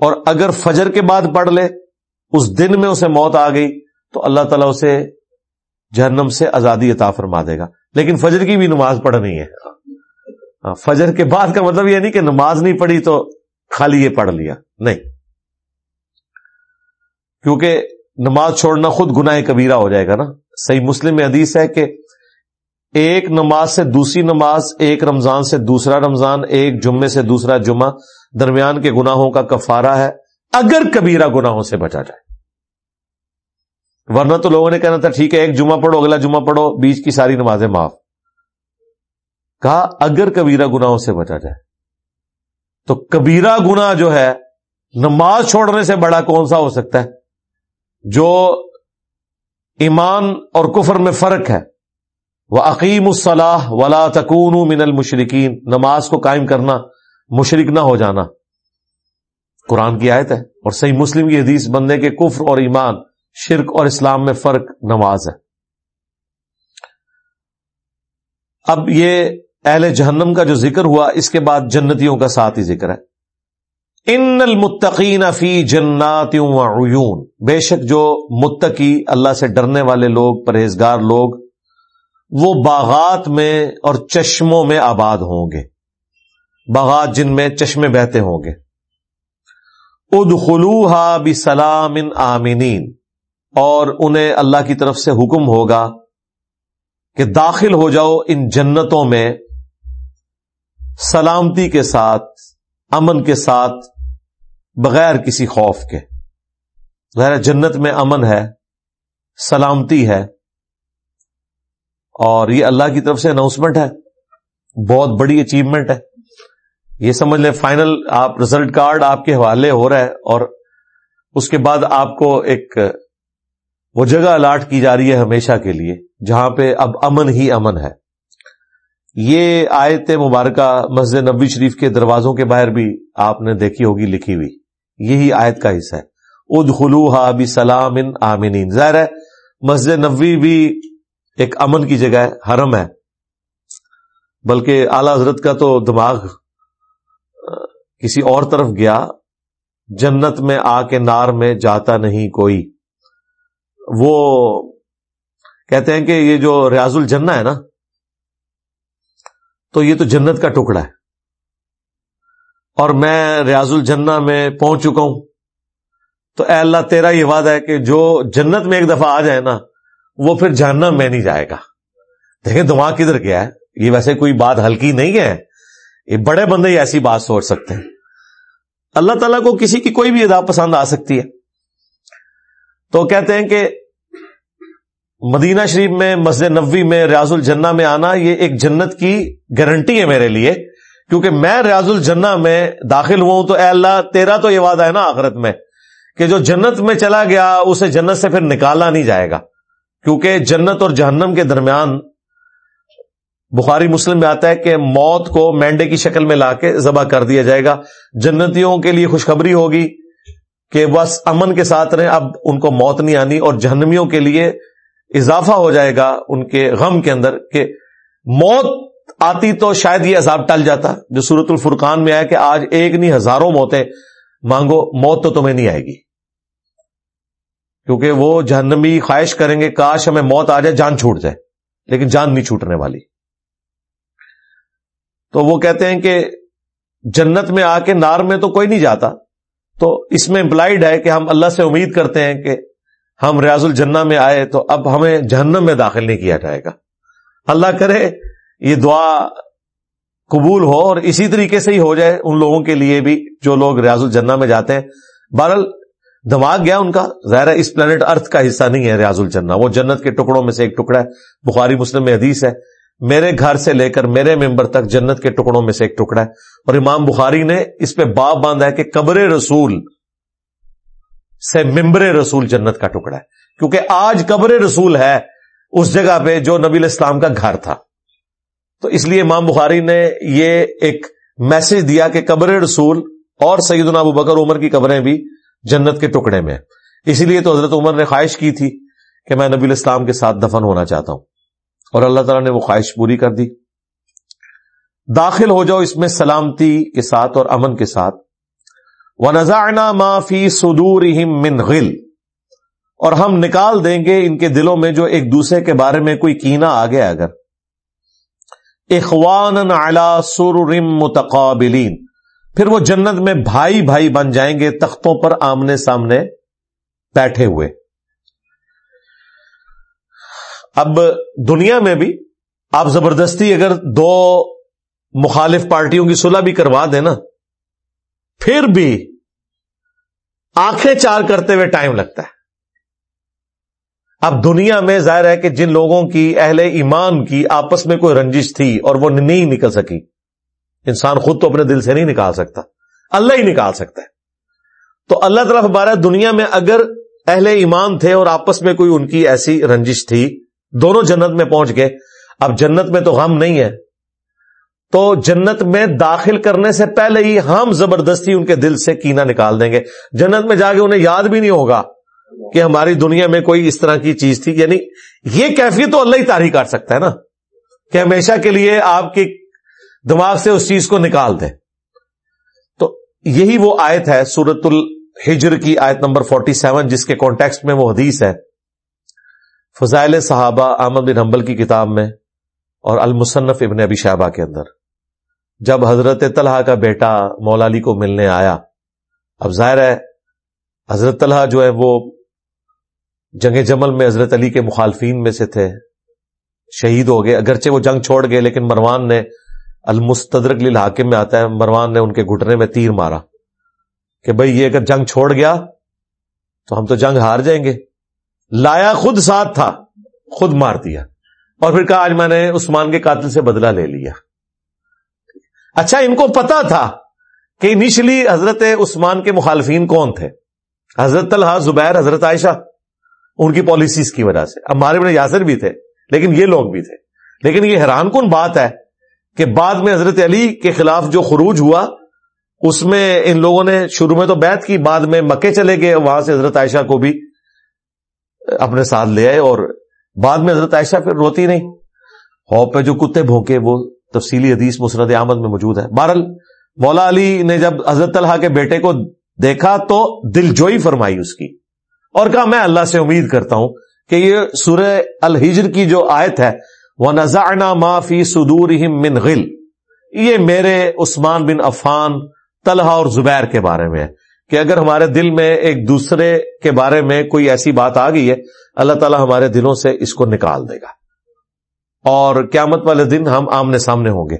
اور اگر فجر کے بعد پڑھ لے، اس دن میں اسے موت آ گئی تو اللہ تعالیٰ اسے جہنم سے آزادی عطا فرما دے گا۔ لیکن فجر کی بھی نماز پڑھنی ہے۔ ہاں، فجر کے بعد کا مطلب یہ نہیں کہ نماز نہیں پڑھی تو خالی یہ پڑھ لیا۔ نہیں۔ کیونکہ نماز چھوڑنا خود گناہ کبیرہ ہو جائے گا نا۔ صحیح مسلم میں حدیث ہے کہ ایک نماز سے دوسری نماز، ایک رمضان سے دوسرا رمضان، ایک جمعے سے دوسرا جمعہ درمیان کے گناہوں کا کفارہ ہے۔ اگر کبیرہ گناہوں سے بچا جائے۔ ورنہ تو لوگوں نے کہنا تھا، ٹھیک ہے، ایک جمعہ پڑھو، اگلا جمعہ پڑھو، بیچ کی ساری نمازیں معاف۔ کہا، اگر کبیرہ گناہوں سے بچا جائے۔ تو کبیرہ گنا جو ہے، نماز چھوڑنے سے بڑا کون سا ہو سکتا ہے؟ جو ایمان اور کفر میں فرق ہے۔ وہ عقیم الصلاح ولا تکون من المشرقین نماز کو قائم کرنا مشرق نہ ہو جانا۔ قرآن کی آیت ہے اور صحیح مسلم کی حدیث، بندے کے کفر اور ایمان شرک اور اسلام میں فرق نماز ہے۔ اب یہ اہل جہنم کا جو ذکر ہوا، اس کے بعد جنتیوں کا ساتھ ہی ذکر ہے۔ ان المتقین فی جنات عیون۔ بے شک جو متقی، اللہ سے ڈرنے والے لوگ، پرہیزگار لوگ، وہ باغات میں اور چشموں میں آباد ہوں گے۔ باغات جن میں چشمے بہتے ہوں گے۔ اد خلوحا بھی سلام ان آمینین اور انہیں اللہ کی طرف سے حکم ہوگا کہ داخل ہو جاؤ ان جنتوں میں سلامتی کے ساتھ، امن کے ساتھ، بغیر کسی خوف کے۔ ظاہر جنت میں امن ہے، سلامتی ہے، اور یہ اللہ کی طرف سے اناؤنسمنٹ ہے۔ بہت بڑی اچیومنٹ ہے۔ یہ سمجھ لیں فائنل آپ رزلٹ کارڈ آپ کے حوالے ہو رہا ہے اور اس کے بعد آپ کو ایک وہ جگہ الاٹ کی جا رہی ہے ہمیشہ کے لیے، جہاں پہ اب امن ہی امن ہے۔ یہ آیت مبارکہ مسجد نبی شریف کے دروازوں کے باہر بھی آپ نے دیکھی ہوگی، لکھی ہوئی۔ یہی آیت کا حصہ ہے۔ اد خلو بھی سلام ان آمین ظاہر ہے، مسجد نبی بھی ایک امن کی جگہ ہے، حرم ہے۔ بلکہ اعلی حضرت کا تو دماغ کسی اور طرف گیا، جنت میں آ کے نار میں جاتا نہیں کوئی۔ وہ کہتے ہیں کہ یہ جو ریاض الجنہ ہے نا، تو یہ تو جنت کا ٹکڑا ہے۔ اور میں ریاض الجنہ میں پہنچ چکا ہوں۔ تو اے اللہ، تیرا یہ وعدہ ہے کہ جو جنت میں ایک دفعہ آ جائے نا، وہ پھر جاننا میں نہیں جائے گا۔ دیکھیں دماغ کدھر گیا ہے۔ یہ ویسے کوئی بات ہلکی نہیں ہے۔ یہ بڑے بندے ہی ایسی بات سوچ سکتے ہیں۔ اللہ تعالیٰ کو کسی کی کوئی بھی ادا پسند آ سکتی ہے۔ تو کہتے ہیں کہ مدینہ شریف میں، مسجد نبوی میں، ریاض الجنہ میں آنا، یہ ایک جنت کی گارنٹی ہے میرے لیے۔ کیونکہ میں ریاض الجنہ میں داخل ہوا ہوں تو اے اللہ، تیرا تو یہ وعدہ ہے نا آخرت میں کہ جو جنت میں چلا گیا، اسے جنت سے پھر نکالا نہیں جائے گا۔ کیونکہ جنت اور جہنم کے درمیان، بخاری مسلم میں آتا ہے کہ موت کو مینڈے کی شکل میں لا کے ذبح کر دیا جائے گا۔ جنتیوں کے لیے خوشخبری ہوگی کہ بس امن کے ساتھ رہیں، اب ان کو موت نہیں آنی اور جہنمیوں کے لیے اضافہ ہو جائے گا ان کے غم کے اندر کہ موت آتی تو شاید یہ عذاب ٹل جاتا۔ جو سورت الفرقان میں آیا کہ آج ایک نہیں، ہزاروں موتیں۔ مانگو، موت تو تمہیں نہیں آئے گی۔ کیونکہ وہ جہنمی خواہش کریں گے، کاش ہمیں موت آ جائے، جان چھوٹ جائے۔ لیکن جان نہیں چھوٹنے والی۔ تو وہ کہتے ہیں کہ جنت میں آ کے نار میں تو کوئی نہیں جاتا۔ تو اس میں امپلائڈ ہے کہ ہم اللہ سے امید کرتے ہیں کہ ہم ریاض الجنہ میں آئے تو اب ہمیں جہنم میں داخل نہیں کیا جائے گا۔ اللہ کرے یہ دعا قبول ہو اور اسی طریقے سے ہی ہو جائے ان لوگوں کے لیے بھی جو لوگ ریاض الجنہ میں جاتے ہیں۔ بہرحال دماغ گیا ان کا، ظاہر اس پلانٹ ارتھ کا حصہ نہیں ہے ریاض الجنہ۔ وہ جنت کے ٹکڑوں میں سے ایک ٹکڑا ہے۔ بخاری، مسلم میں حدیث ہے، میرے گھر سے لے کر میرے ممبر تک جنت کے ٹکڑوں میں سے ایک ٹکڑا ہے۔ اور امام بخاری نے اس پہ باپ باندھا ہے کہ قبر رسول سے ممبر رسول جنت کا ٹکڑا ہے۔ کیونکہ آج قبر رسول ہے اس جگہ پہ جو نبی الاسلام کا گھر تھا۔ تو اس لیے امام بخاری نے یہ ایک میسج دیا کہ قبر رسول اور سیدنا ابو بکر عمر کی قبریں بھی جنت کے ٹکڑے میں اسی لیے تو حضرت عمر نے خواہش کی تھی کہ میں نبی الاسلام کے ساتھ دفن ہونا چاہتا ہوں۔ اور اللہ تعالیٰ نے وہ خواہش پوری کر دی۔ داخل ہو جاؤ اس میں سلامتی کے ساتھ اور امن کے ساتھ۔ و نزانا معافی سدور غل۔ اور ہم نکال دیں گے ان کے دلوں میں جو ایک دوسرے کے بارے میں کوئی کینا آ گیا اگر اخوان سر متقابلین پھر وہ جنت میں بھائی بھائی بن جائیں گے تختوں پر آمنے سامنے بیٹھے ہوئے۔ اب دنیا میں بھی آپ زبردستی اگر دو مخالف پارٹیوں کی صلح بھی کروا دیں نا پھر بھی آنکھیں چار کرتے ہوئے ٹائم لگتا ہے۔ اب دنیا میں ظاہر ہے کہ جن لوگوں کی اہل ایمان کی آپس میں کوئی رنجش تھی اور وہ نہیں نکل سکی انسان خود تو اپنے دل سے نہیں نکال سکتا، اللہ ہی نکال سکتا ہے۔ تو اللہ طرف بارہ، دنیا میں اگر اہل ایمان تھے اور آپس میں کوئی ان کی ایسی رنجش تھی، دونوں جنت میں پہنچ گئے۔ اب جنت میں تو غم نہیں ہے۔ تو جنت میں داخل کرنے سے پہلے ہی ہم زبردستی ان کے دل سے کینا نکال دیں گے۔ جنت میں جا کے انہیں یاد بھی نہیں ہوگا کہ ہماری دنیا میں کوئی اس طرح کی چیز تھی۔ یعنی یہ کیفیت تو اللہ ہی تاریخ کاٹ سکتا ہے نا کہ ہمیشہ کے لیے آپ کی دماغ سے اس چیز کو نکال دیں۔ تو یہی وہ آیت ہے سورت الحجر کی آیت نمبر فورٹی سیون جس کے کانٹیکسٹ میں وہ حدیث ہے۔ فضائل صحابہ احمد بن حنبل کی کتاب میں اور المصنف ابن ابی شہبہ کے اندر۔ جب حضرت طلحہ کا بیٹا مولا علی کو ملنے آیا، اب ظاہر ہے حضرت طلحہ جو ہے وہ جنگ جمل میں حضرت علی کے مخالفین میں سے تھے، شہید ہو گئے۔ اگرچہ وہ جنگ چھوڑ گئے، لیکن مروان نے المستدرک للحاکم میں آتا ہے، مروان نے ان کے گھٹنے میں تیر مارا کہ بھئی یہ اگر جنگ چھوڑ گیا تو ہم تو جنگ ہار جائیں گے۔ لایا خود ساتھ تھا، خود مار دیا۔ اور پھر کہا، آج میں نے عثمان کے قاتل سے بدلہ لے لیا۔ اچھا ان کو پتا تھا کہ انیشلی حضرت عثمان کے مخالفین کون تھے؟ حضرت طلحہ، زبیر، حضرت عائشہ، ان کی پالیسیز کی وجہ سے۔ ہمارے بڑے یاسر بھی تھے، لیکن یہ لوگ بھی تھے۔ لیکن یہ حیران کن بات ہے کہ بعد میں حضرت علی کے خلاف جو خروج ہوا، اس میں ان لوگوں نے شروع میں تو بیت کی، بعد میں مکے چلے گئے، وہاں سے حضرت عائشہ کو بھی اپنے ساتھ لے آئے اور بعد میں حضرت عائشہ پھر روتی نہیں۔ ہو پہ جو کتے بھونکے، وہ تفصیلی حدیث مسرت احمد میں موجود ہے۔ بہرل مولا علی نے جب حضرت طلحہ کے بیٹے کو دیکھا تو دل جوئی فرمائی اس کی۔ اور کہا، میں اللہ سے امید کرتا ہوں کہ یہ سورہ الحجر کی جو آیت ہے وہ نزانا معافی سدور من غل۔ یہ میرے عثمان بن عفان، طلحہ اور زبیر کے بارے میں ہے۔ کہ اگر ہمارے دل میں ایک دوسرے کے بارے میں کوئی ایسی بات آ گئی ہے، اللہ تعالیٰ ہمارے دلوں سے اس کو نکال دے گا۔ اور قیامت والے دن ہم آمنے سامنے ہوں گے۔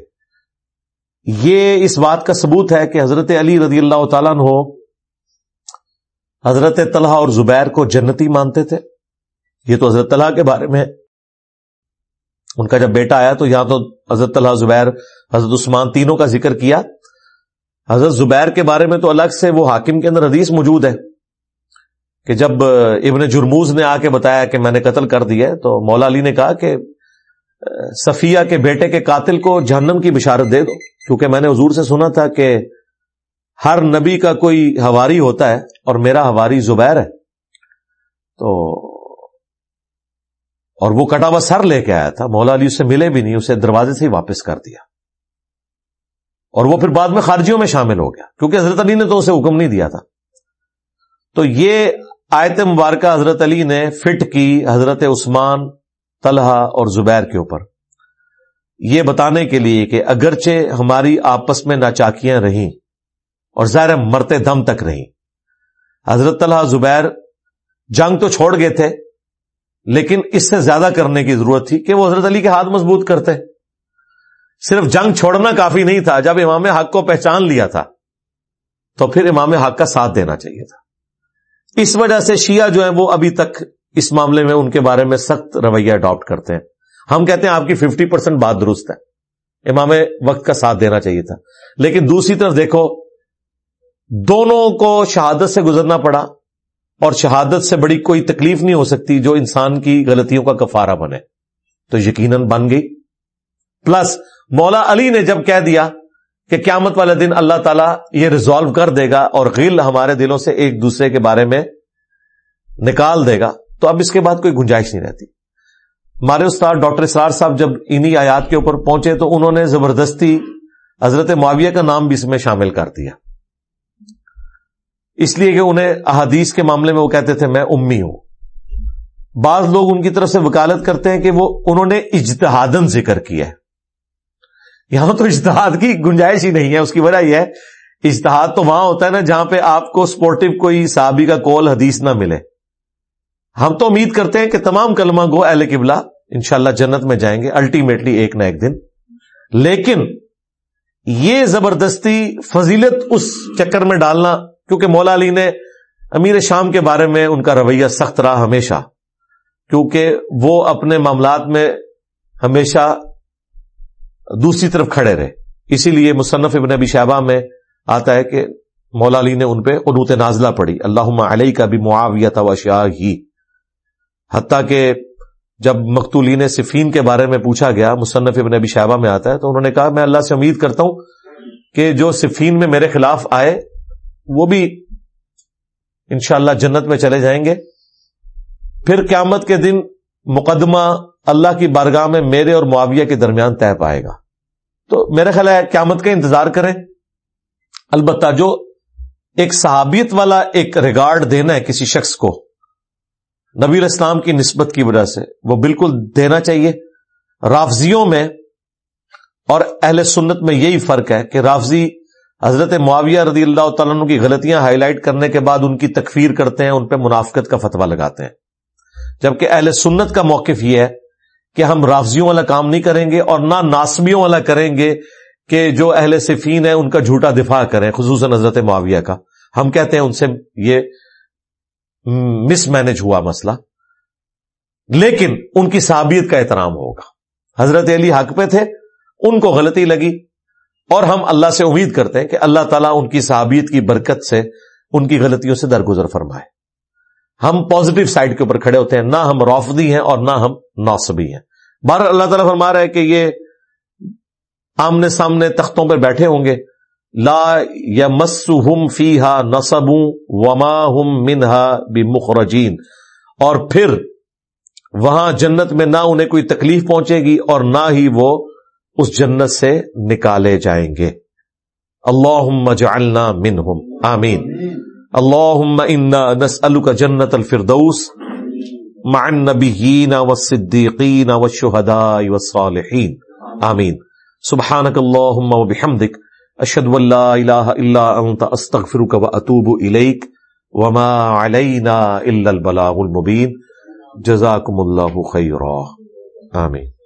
یہ اس بات کا ثبوت ہے کہ حضرت علی رضی اللہ تعالیٰ ہو حضرت طلحہ اور زبیر کو جنتی مانتے تھے۔ یہ تو حضرت طلحہ کے بارے میں ان کا جب بیٹا آیا تو یہاں تو حضرت طلحہ، زبیر، حضرت عثمان تینوں کا ذکر کیا۔ حضرت زبیر کے بارے میں تو الگ سے وہ حاکم کے اندر حدیث موجود ہے کہ جب ابن جرموز نے آ کے بتایا کہ میں نے قتل کر دیا تو مولا علی نے کہا کہ صفیہ کے بیٹے کے قاتل کو جہنم کی بشارت دے دو۔ کیونکہ میں نے حضور سے سنا تھا کہ ہر نبی کا کوئی ہواری ہوتا ہے اور میرا ہواری زبیر ہے۔ تو اور وہ کٹا ہوا سر لے کے آیا تھا۔ مولا علی اس سے ملے بھی نہیں، اسے دروازے سے ہی واپس کر دیا۔ اور وہ پھر بعد میں خارجیوں میں شامل ہو گیا، کیونکہ حضرت علی نے تو اسے حکم نہیں دیا تھا۔ تو یہ آیت مبارکہ حضرت علی نے فٹ کی، حضرت عثمان طلحہ اور زبیر کے اوپر۔ یہ بتانے کے لیے کہ اگرچہ ہماری آپس میں ناچاکیاں رہیں اور ظاہر مرتے دم تک رہی حضرت طلحہ زبیر جنگ تو چھوڑ گئے تھے، لیکن اس سے زیادہ کرنے کی ضرورت تھی کہ وہ حضرت علی کے ہاتھ مضبوط کرتے۔ صرف جنگ چھوڑنا کافی نہیں تھا، جب امام حق کو پہچان لیا تھا، تو پھر امام حق کا ساتھ دینا چاہیے تھا۔ اس وجہ سے شیعہ جو ہیں وہ ابھی تک اس معاملے میں ان کے بارے میں سخت رویہ اڈاپٹ کرتے ہیں۔ ہم کہتے ہیں آپ کی ففٹی پرسینٹ بات درست ہے۔ امام وقت کا ساتھ دینا چاہیے تھا۔ لیکن دوسری طرف دیکھو، دونوں کو شہادت سے گزرنا پڑا اور شہادت سے بڑی کوئی تکلیف نہیں ہو سکتی جو انسان کی غلطیوں کا کفارہ بنے۔ تو یقیناً بن گئی۔ پلس مولا علی نے جب کہہ دیا کہ قیامت والے دن اللہ تعالیٰ یہ ریزالو کر دے گا اور غل ہمارے دلوں سے ایک دوسرے کے بارے میں نکال دے گا تو اب اس کے بعد کوئی گنجائش نہیں رہتی۔ ہمارے استاد ڈاکٹر اسرار صاحب جب انہی آیات کے اوپر پہنچے تو انہوں نے زبردستی حضرت معاویہ کا نام بھی اس میں شامل کر دیا۔ اس لیے کہ انہیں احادیث کے معاملے میں وہ کہتے تھے، میں امی ہوں۔ بعض لوگ ان کی طرف سے وکالت کرتے ہیں کہ وہ، انہوں نے اجتہادن ذکر کیا ہے۔ یہاں تو اجتہاد کی گنجائش ہی نہیں ہے، اس کی وجہ یہ ہے، اجتہاد تو وہاں ہوتا ہے نا جہاں پہ آپ کو سپورٹو کوئی صحابی کا کول حدیث نہ ملے۔ ہم تو امید کرتے ہیں کہ تمام کلمہ گو اہل قبلہ انشاءاللہ جنت میں جائیں گے الٹیمیٹلی ایک نہ ایک دن۔ لیکن یہ زبردستی فضیلت اس چکر میں ڈالنا، کیونکہ مولا علی نے امیر شام کے بارے میں ان کا رویہ سخت رہا ہمیشہ، کیونکہ وہ اپنے معاملات میں ہمیشہ دوسری طرف کھڑے رہے۔ اسی لیے مصنف ابن ابی شہبہ میں آتا ہے کہ مولا علی نے ان پہ قنوت نازلہ پڑی اللہ علیہ کا بھی معاویت و شاہ ہی حتیٰ کہ جب مقتولین صفین کے بارے میں پوچھا گیا، مصنف ابن ابی شہبہ میں آتا ہے، تو انہوں نے کہا، میں اللہ سے امید کرتا ہوں کہ جو صفین میں میرے خلاف آئے، وہ بھی انشاءاللہ جنت میں چلے جائیں گے۔ پھر قیامت کے دن مقدمہ اللہ کی بارگاہ میں میرے اور معاویہ کے درمیان طے پائے گا۔ تو میرا خیال ہے، قیامت کا انتظار کریں۔ البتہ جو ایک صحابیت والا ایک ریگارڈ دینا ہے کسی شخص کو نبی اسلام کی نسبت کی وجہ سے وہ بالکل دینا چاہیے۔ رافضیوں میں اور اہل سنت میں یہی فرق ہے کہ رافضی حضرت معاویہ رضی اللہ تعالیٰ کی غلطیاں ہائی لائٹ کرنے کے بعد ان کی تکفیر کرتے ہیں، ان پہ منافقت کا فتوا لگاتے ہیں۔ جبکہ اہل سنت کا موقف یہ ہے کہ ہم رافضیوں والا کام نہیں کریں گے اور نہ ناسمیوں والا کریں گے کہ جو اہل صفین ہیں ان کا جھوٹا دفاع کریں، خصوصاً حضرت معاویہ کا۔ ہم کہتے ہیں ان سے یہ مس مینج ہوا مسئلہ۔ لیکن ان کی صحابیت کا احترام ہوگا۔ حضرت علی حق پہ تھے، ان کو غلطی لگی۔ اور ہم اللہ سے امید کرتے ہیں کہ اللہ تعالیٰ ان کی صحابیت کی برکت سے ان کی غلطیوں سے درگزر فرمائے۔ ہم پازیٹو سائڈ کے اوپر کھڑے ہوتے ہیں، نہ ہم روفدی ہیں اور نہ ہم نوسبی ہیں۔ بہر اللہ تعالیٰ فرما رہا ہے کہ یہ آمنے سامنے تختوں پر بیٹھے ہوں گے۔ لا یا مسم فی ہا نصب وما ہم منہا بھی مخرجین اور پھر وہاں جنت میں نہ انہیں کوئی تکلیف پہنچے گی اور نہ ہی وہ اس جنت سے نکالے جائیں گے۔ اللہ جعلنا منہم۔ آمین۔ اللہ انا نسألک جنت الفردوس مع النبیین والصدیقین والشہداء والصالحین۔ آمین۔ سبحانک اللہم وبحمدک اشد اللہ الہ الا انت استغفرک و اتوب الیک وما علینا الا البلاغ المبین. جزاکم اللہ خیرہ آمین.